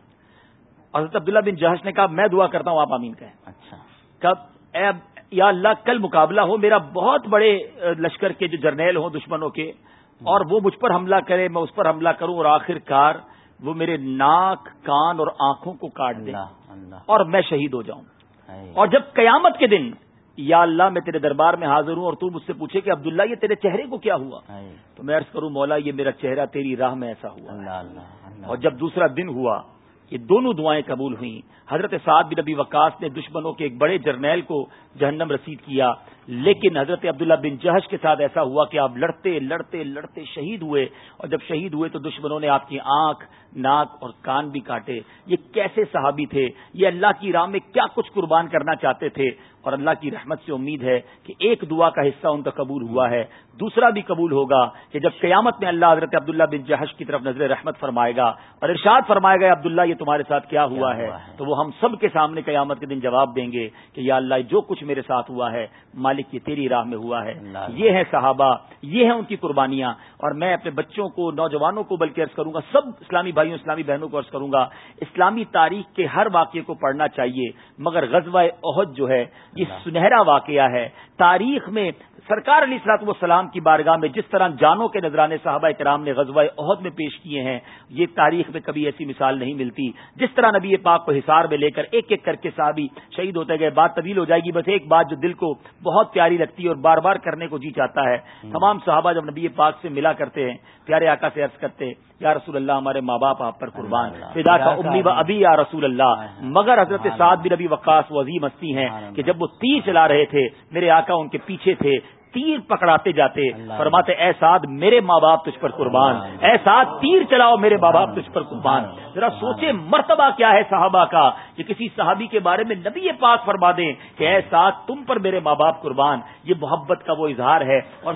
حضرت عبداللہ بن جہش نے کہا میں دعا کرتا ہوں آپ آمین کہیں۔ اچھا۔ کب؟ اے یا اللہ کل مقابلہ ہو میرا بہت بڑے لشکر کے جو جرنیل ہوں دشمنوں کے اور وہ مجھ پر حملہ کرے میں اس پر حملہ کروں اور آخر کار وہ میرے ناک کان اور آنکھوں کو کاٹ دے اللہ اللہ۔ اور میں شہید ہو جاؤں۔ اور جب قیامت کے دن یا اللہ میں تیرے دربار میں حاضر ہوں اور تو مجھ سے پوچھے کہ عبداللہ یہ تیرے چہرے کو کیا ہوا۔ تو میں عرض کروں مولا یہ میرا چہرہ تیری راہ میں ایسا ہوا اللہ اللہ اور جب دوسرا دن ہوا یہ دونوں دعائیں قبول ہوئیں۔ حضرت سعد بن نبی وقاص نے دشمنوں کے ایک بڑے جرنیل کو جہنم رسید کیا۔ لیکن حضرت عبداللہ بن جہش کے ساتھ ایسا ہوا کہ آپ لڑتے لڑتے لڑتے شہید ہوئے اور جب شہید ہوئے تو دشمنوں نے آپ کی آنکھ ناک اور کان بھی کاٹے۔ یہ کیسے صحابی تھے؟ یہ اللہ کی راہ میں کیا کچھ قربان کرنا چاہتے تھے؟ اور اللہ کی رحمت سے امید ہے کہ ایک دعا کا حصہ ان کا قبول ہوا ہے۔ دوسرا بھی قبول ہوگا کہ جب قیامت میں اللہ حضرت عبداللہ بن جہش کی طرف نظر رحمت فرمائے گا اور ارشاد فرمائے گا عبداللہ یہ تمہارے ساتھ کیا ہوا ہے؟ تو وہ ہم سب کے سامنے قیامت کے دن جواب دیں گے کہ یا اللہ جو کچھ میرے ساتھ ہوا ہے مالک یہ تیری راہ میں ہوا ہے۔ یہ ہے صحابہ یہ ہیں ان کی قربانیاں۔ اور میں اپنے بچوں کو نوجوانوں کو بلکہ عرض کروں گا سب اسلامی بھائیوں اسلامی بہنوں کو عرض کروں گا اسلامی تاریخ کے ہر واقعے کو پڑھنا چاہیے۔ مگر غزوہ عہد جو ہے یہ سنہرا واقعہ ہے۔ تاریخ میں سرکار علی السلاط والسلام کی بارگاہ میں جس طرح جانوں کے نذرانے صحابہ کرام نے غزوہ عہد میں پیش کیے ہیں یہ تاریخ میں کبھی ایسی مثال نہیں ملتی۔ جس طرح نبی پاک کو حصار میں لے کر ایک ایک کر کے صحابی شہید ہوتے گئے بات طویل ہو جائے گی بس ایک بات جو دل کو بہت پیاری لگتی ہے اور بار بار کرنے کو جی چاہتا ہے۔ تمام صحابہ جب نبی پاک سے ملا کرتے ہیں پیارے آقا سے عرض کرتے یا رسول اللہ ہمارے ماں باپ آپ پر قربان فدا کا امی و ابھی یا رسول اللہ۔ مگر حضرت سعد بھی نبی وقاص وہ عظیم ہستی ہیں کہ جب وہ تیر چلا رہے تھے میرے آقا ان کے پیچھے تھے۔ تیر پکڑاتے جاتے۔ فرماتے اے ساتھ میرے ماں باپ تجھ پر قربان۔ اے ساتھ تیر چلاؤ میرے ماں باپ تجھ پر قربان۔ ذرا سوچے مرتبہ کیا ہے صحابہ کا؟ کہ کسی صحابی کے بارے میں نبی پاک فرما دیں کہ اے ساتھ تم پر میرے ماں باپ قربان۔ یہ محبت کا وہ اظہار ہے۔ اور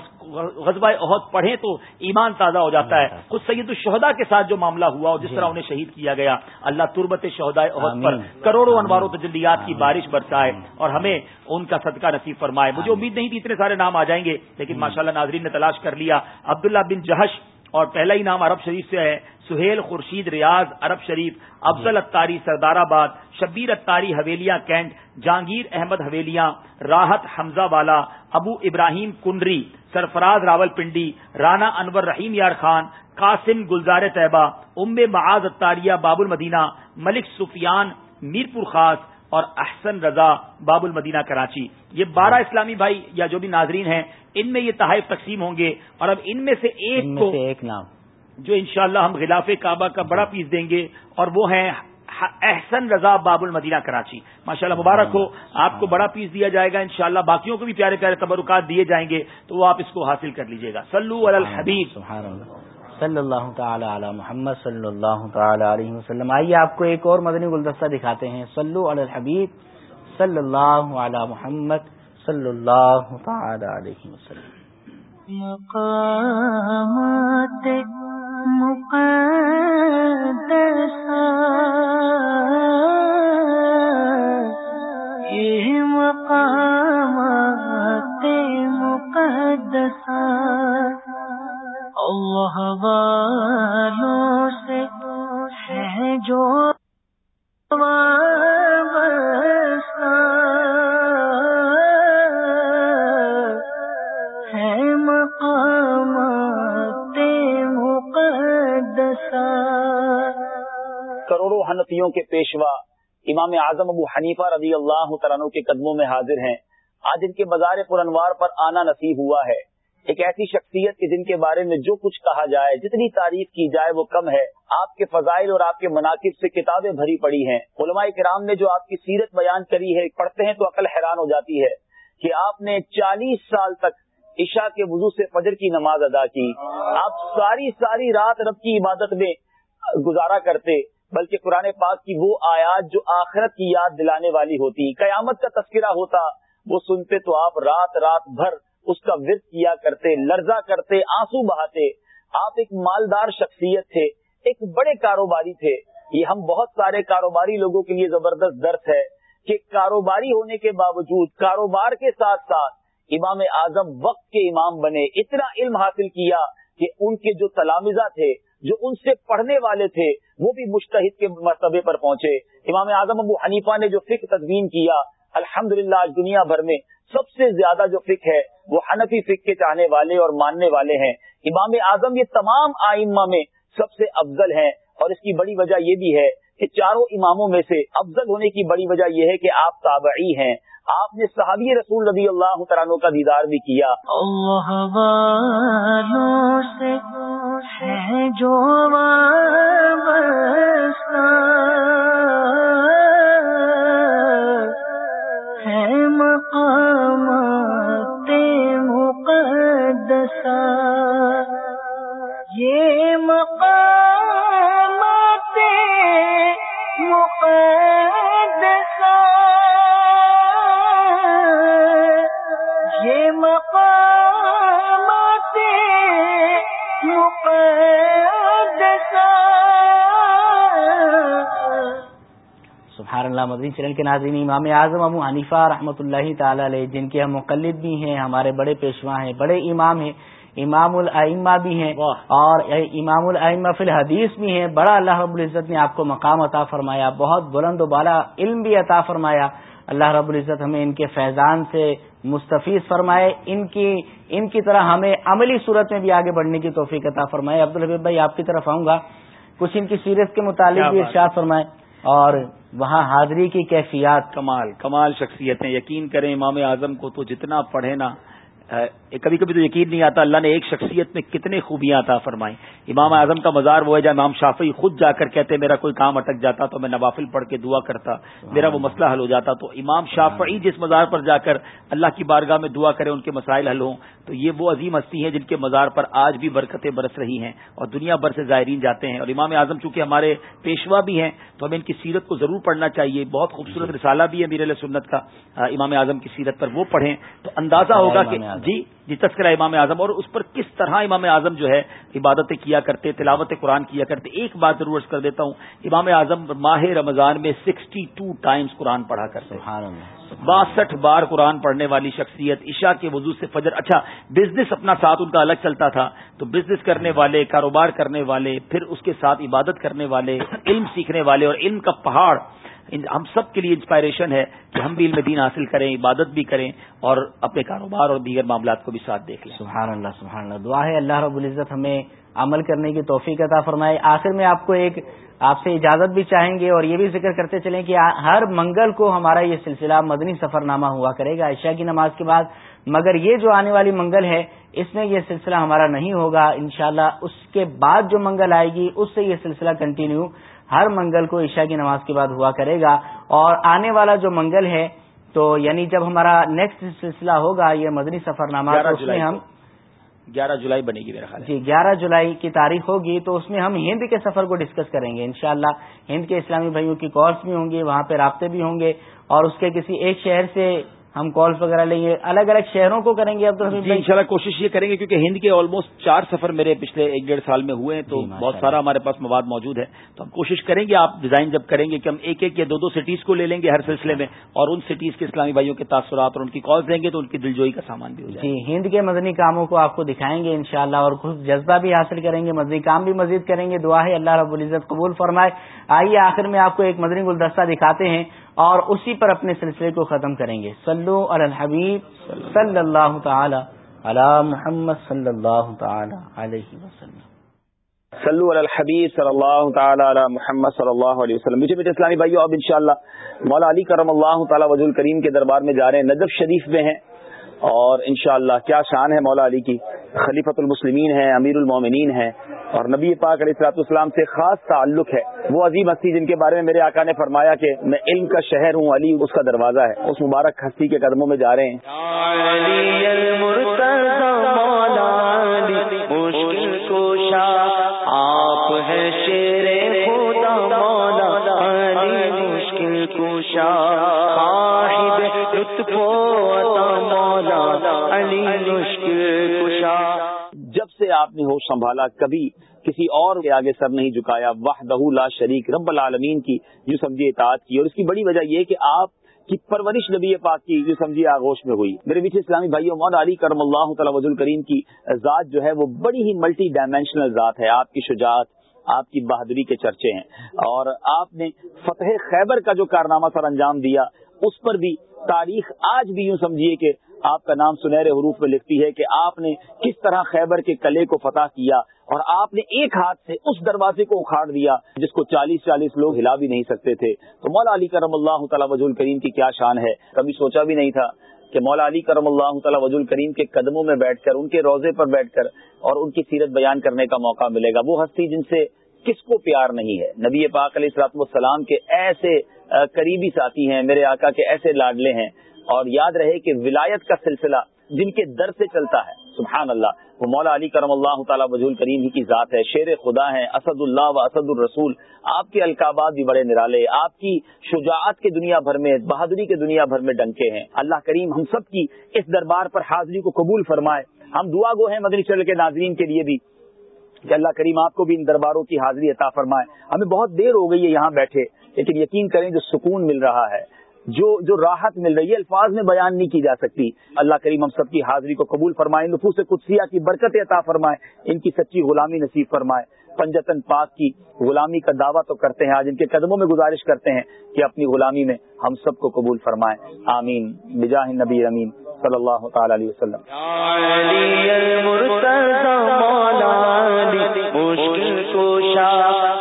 غزبۂ عہد پڑھیں تو ایمان تازہ ہو جاتا ہے۔ خود سید الشہدا کے ساتھ جو معاملہ ہوا اور جس طرح انہیں شہید کیا گیا اللہ تربت شہدا عہد پر کروڑوں انوار و تجلیات کی بارش برسائے۔ اور ہمیں ان کا صدقہ نصیب فرمائے۔ مجھے امید نہیں تھی اتنے سارے نام آ جائیں گے۔ لیکن ماشاءاللہ ناظرین نے تلاش کر لیا۔ عبداللہ بن جہش اور پہلا ہی نام عرب شریف سے ہے۔ سہیل خورشید ریاض عرب شریف افضل اتاری سردار آباد شبیر اتاری حویلیاں کینٹ جہانگیر احمد حویلیاں راحت حمزہ والا ابو ابراہیم کنڈری سرفراز راول پنڈی رانا انور رحیم یار خان قاسم گلزار طیبہ ام معاذ اتاریہ باب المدینہ ملک سفیان میرپور خاص اور احسن رضا باب المدینہ کراچی۔ یہ بارہ اسلامی بھائی یا جو بھی ناظرین ہیں ان میں یہ تحائف تقسیم ہوں گے اور اب ان میں سے ایک کو ایک نام۔ جو انشاءاللہ ہم غلاف کعبہ کا بڑا پیس دیں گے اور وہ ہیں احسن رضا باب المدینہ کراچی۔ ماشاءاللہ مبارک ہو آپ کو بڑا پیس دیا جائے گا انشاءاللہ۔ باقیوں کو بھی پیارے پیارے تبرکات دیے جائیں گے تو وہ آپ اس کو حاصل کر لیجیے گا۔ سلو الحبیب۔ صلی اللہ تعالی علی محمد صلی اللہ تعالی علیہ وسلم۔ آئیے آپ کو ایک اور مدنی گلدستہ دکھاتے ہیں۔ سلو الحبیب صلی اللہ علی محمد صلی اللہ تعالی علیہ وسلم۔ مقامات یہ حنفیوں کے پیشوا امام اعظم ابو حنیفہ رضی اللہ تعالیٰ کے قدموں میں حاضر ہیں۔ آج ان کے بازار پرانوار پر آنا نصیب ہوا ہے۔ ایک ایسی شخصیت کے جن کے بارے میں جو کچھ کہا جائے، جتنی تعریف کی جائے وہ کم ہے۔ آپ کے فضائل اور آپ کے مناقب سے کتابیں بھری پڑی ہیں۔ علماء کرام نے جو آپ کی سیرت بیان کری ہے، پڑھتے ہیں تو عقل حیران ہو جاتی ہے کہ آپ نے چالیس سال تک عشاء کے وضو سے فجر کی نماز ادا کی۔ آپ ساری ساری رات رب کی عبادت میں گزارا کرتے۔ بلکہ قرآن پاک کی وہ آیات جو آخرت کی یاد دلانے والی ہوتی قیامت کا تذکرہ ہوتا، وہ سنتے تو آپ رات رات بھر اس کا ورد کیا کرتے لرزا کرتے، آنسو بہاتے۔ آپ ایک مالدار شخصیت تھے، ایک بڑے کاروباری تھے۔ یہ ہم بہت سارے کاروباری لوگوں کے لیے زبردست درد ہے کہ کاروباری ہونے کے باوجود، کاروبار کے ساتھ ساتھ امام اعظم وقت کے امام بنے، اتنا علم حاصل کیا کہ ان کے جو تلامزہ تھے جو ان سے پڑھنے والے تھے، وہ بھی مشتحد کے مرتبے پر پہنچے۔ امام اعظم ابو حنیفہ نے جو فکر تدوین کیا الحمد للہ دنیا بھر میں سب سے زیادہ جو فک ہے، وہ حنفی فک کے چاہنے والے اور ماننے والے ہیں۔ امام اعظم یہ تمام آئمہ میں سب سے افضل ہیں اور اس کی بڑی وجہ یہ بھی ہے کہ چاروں اماموں میں سے افضل ہونے کی بڑی وجہ یہ ہے کہ آپ تابعی ہیں۔ آپ نے صحابی رسول رضی اللہ عنہ کا دیدار بھی کیا۔ سے ہے جو مقدسہ۔ یہ مقام مدنی چینل کے ناظرین امام اعظم ابو حنیفہ رحمۃ اللہ تعالی علیہ جن کے ہم مقلد بھی ہیں ہمارے بڑے پیشوا ہیں بڑے امام ہیں امام الائمہ بھی ہیں اور امام الائمہ فی الحدیث بھی ہیں بڑا اللہ رب العزت نے آپ کو مقام عطا فرمایا بہت بلند و بالا علم بھی عطا فرمایا۔ اللہ رب العزت ہمیں ان کے فیضان سے مستفیض فرمائے ان کی ان کی طرح ہمیں عملی صورت میں بھی آگے بڑھنے کی توفیق عطا فرمائے۔ عبدالحبیب بھائی آپ کی طرف آؤں گا۔ کچھ ان کی سیرت کے متعلق بھی ارشاد فرمائے اور وہاں حاضری کی کیفیات کمال کمال شخصیتیں، یقین کریں امام اعظم کو تو جتنا پڑھے نا کبھی کبھی تو یقین نہیں آتا اللہ نے ایک شخصیت میں کتنے خوبیاں عطا فرمائی امام اعظم کا مزار وہ ہے جب امام شافی خود جا کر کہتے میرا کوئی کام اٹک جاتا تو میں نوافل پڑھ کے دعا کرتا میرا وہ مسئلہ حل ہو جاتا۔ تو امام شافعی جس مزار پر جا کر اللہ کی بارگاہ میں دعا کرے ان کے مسائل حل ہوں تو یہ وہ عظیم ہستی ہیں جن کے مزار پر آج بھی برکتیں برس رہی ہیں اور دنیا بھر سے زائرین جاتے ہیں۔ اور امام اعظم چونکہ ہمارے پیشوا بھی ہیں تو ہمیں ان کی سیرت کو ضرور پڑھنا چاہیے۔ بہت خوبصورت رسالہ بھی ہے میرے سنت کا امام اعظم کی سیرت پر وہ پڑھیں تو اندازہ ہوگا کہ جی جی تذکرہ امام اعظم اور اس پر کس طرح امام اعظم جو ہے عبادتیں کیا کرتے تلاوت قرآن کیا کرتے ایک بات ضرور کر دیتا ہوں امام اعظم ماہ رمضان میں سکسٹی ٹو ٹائمز قرآن پڑھا کرتے باسٹھ بار قرآن پڑھنے والی شخصیت عشاء کے وضو سے فجر اچھا بزنس اپنا ساتھ ان کا الگ چلتا تھا تو بزنس کرنے والے کاروبار کرنے والے پھر اس کے ساتھ عبادت کرنے والے علم سیکھنے والے اور علم کا پہاڑ ہم سب کے لیے انسپائریشن ہے کہ ہم بھی علم دین حاصل کریں، عبادت بھی کریں اور اپنے کاروبار اور دیگر معاملات کو بھی ساتھ دیکھ لیں۔ سبحان اللہ سبحان اللہ۔ دعا ہے اللہ رب العزت ہمیں عمل کرنے کی توفیق عطا فرمائے۔ آخر میں آپ کو ایک آپ سے اجازت بھی چاہیں گے اور یہ بھی ذکر کرتے چلیں کہ ہر منگل کو ہمارا یہ سلسلہ مدنی سفر نامہ ہوا کرے گا۔ عشاء کی نماز کے بعد۔ مگر یہ جو آنے والی منگل ہے، اس میں یہ سلسلہ ہمارا نہیں ہوگا۔ انشاءاللہ اس کے بعد جو منگل آئے گی، اس سے یہ سلسلہ کنٹینیو ہر منگل کو عشاء کی نماز کے بعد ہوا کرے گا اور آنے والا جو منگل ہے تو یعنی جب ہمارا نیکسٹ سلسلہ ہوگا یہ مدنی سفر نامہ اس میں ہم گیارہ جولائی بنے گی میرا خیال جی گیارہ جولائی کی تاریخ ہوگی تو اس میں ہم ہند کے سفر کو ڈسکس کریں گے انشاءاللہ۔ ہند کے اسلامی بھائیوں کی کالس بھی ہوں گی وہاں پہ رابطے بھی ہوں گے اور اس کے کسی ایک شہر سے ہم کالس وغیرہ لیں گے الگ الگ شہروں کو کریں گے اب تو جی انشاءاللہ کوشش یہ کریں گے کیونکہ ہند کے آلموسٹ چار سفر میرے پچھلے ایک ڈیڑھ سال میں ہوئے ہیں تو بہت سارا ہمارے پاس مواد موجود ہے۔ تو ہم کوشش کریں گے آپ ڈیزائن جب کریں گے کہ ہم ایک ایک یا دو دو سٹیز کو لے لیں گے ہر سلسلے میں اور ان سٹیز کے اسلامی بھائیوں کے تاثرات اور ان کی کالس دیں گے تو ان کی دلجوئی کا سامان بھی ہو جائے جی ہند کے مدنی کاموں کو آپ کو دکھائیں گے انشاءاللہ اور کچھ جذبہ بھی حاصل کریں گے مدنی کام بھی مزید کریں گے۔ دعا ہے اللہ رب العزت قبول فرمائے۔ آئیے آخر میں آپ کو ایک مدنی گلدستہ دکھاتے ہیں۔ اور اسی پر اپنے سلسلے کو ختم کریں گے۔ سلو الحبیب صلی اللہ تعالی علی محمد صلی اللہ تعالی علیہ وسلم۔ صلو علی الحبیب صلی اللہ تعالی علی محمد صلی اللہ علیہ وسلم۔ میٹھے میٹھے اسلامی بھائیو، اب انشاءاللہ مولا علی کرم اللہ تعالی وجل کریم کے دربار میں جا رہے ہیں، نجف شریف میں ہیں اور انشاءاللہ کیا شان ہے مولا علی کی۔ خلیفۃ المسلمین ہیں امیر المومنین ہیں اور نبی پاک علیہ السلاط اسلام سے خاص تعلق ہے۔ وہ عظیم ہستی جن کے بارے میں میرے آقا نے فرمایا کہ میں علم کا شہر ہوں، علی اس کا دروازہ ہے، اس مبارک ہستی کے قدموں میں جا رہے ہیں۔ آپ نے ہوش سنبھالا، کبھی کسی اور کے آگے سر نہیں جھکایا۔ وحدہ لا شریک، رب العالمین کی یوں سمجھے اطاعت کی۔ اور اس کی بڑی وجہ یہ کہ آپ کی پرورش نبی پاک کی جو سمجھیے آغوش میں ہوئی۔ میرے میٹھے اسلامی بھائیوں مولا علی کرم اللہ تعالی وز الکریم کی ذات جو ہے وہ بڑی ہی ملٹی ڈائمینشنل ذات ہے۔ آپ کی شجاعت، آپ کی بہادری کے چرچے ہیں۔ اور آپ نے فتح خیبر کا جو کارنامہ سر انجام دیا، اس پر بھی تاریخ آج بھی یوں سمجھیے کہ آپ کا نام سنہرے حروف میں لکھتی ہے کہ آپ نے کس طرح خیبر کے کلے کو فتح کیا اور آپ نے ایک ہاتھ سے اس دروازے کو اکھاڑ دیا جس کو چالیس چالیس لوگ ہلا بھی نہیں سکتے تھے۔ تو مولا علی کرم اللہ تعالیٰ وز الکریم کی کیا شان ہے؟ کبھی سوچا بھی نہیں تھا کہ مولا علی کرم اللہ تعالیٰ وز الکریم کے قدموں میں بیٹھ کر، ان کے روزے پر بیٹھ کر اور ان کی سیرت بیان کرنے کا موقع ملے گا۔ وہ ہستی جن سے کس کو پیار نہیں ہے؟ نبی پاک علیہ السلاط والسلام کے ایسے قریبی ساتھی ہیں، میرے آقا کے ایسے لاڈلے ہیں اور یاد رہے کہ ولایت کا سلسلہ جن کے در سے چلتا ہے۔ سبحان اللہ وہ مولا علی کرم اللہ تعالیٰ وجول کریم ہی کی ذات ہے، شیر خدا ہے اسد اللہ و اسد الرسول آپ کے القابات بھی بڑے نرالے، آپ کی شجاعت کے دنیا بھر میں، بہادری کے دنیا بھر میں ڈنکے ہیں۔ اللہ کریم ہم سب کی اس دربار پر حاضری کو قبول فرمائے۔ ہم دعا گو ہیں مدنی چل کے ناظرین کے لیے بھی کہ اللہ کریم آپ کو بھی ان درباروں کی حاضری عطا فرمائے۔ ہمیں بہت دیر ہو گئی ہے یہاں بیٹھے، لیکن یقین کریں جو سکون مل رہا ہے۔ جو جو راحت مل رہی ہے، الفاظ میں بیان نہیں کی جا سکتی۔ اللہ کریم ہم سب کی حاضری کو قبول فرمائے، نفوس قدسیہ کی برکت عطا فرمائے، ان کی سچی غلامی نصیب فرمائے۔ پنجتن پاک کی غلامی کا دعویٰ تو کرتے ہیں، آج ان کے قدموں میں گزارش کرتے ہیں کہ اپنی غلامی میں ہم سب کو قبول فرمائے۔ آمین۔ بجاہ نبی امین صلی اللہ تعالی علیہ وسلم۔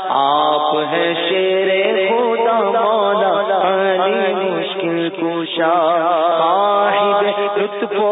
آپ ہے شیر خدا مولا شاہ رتبو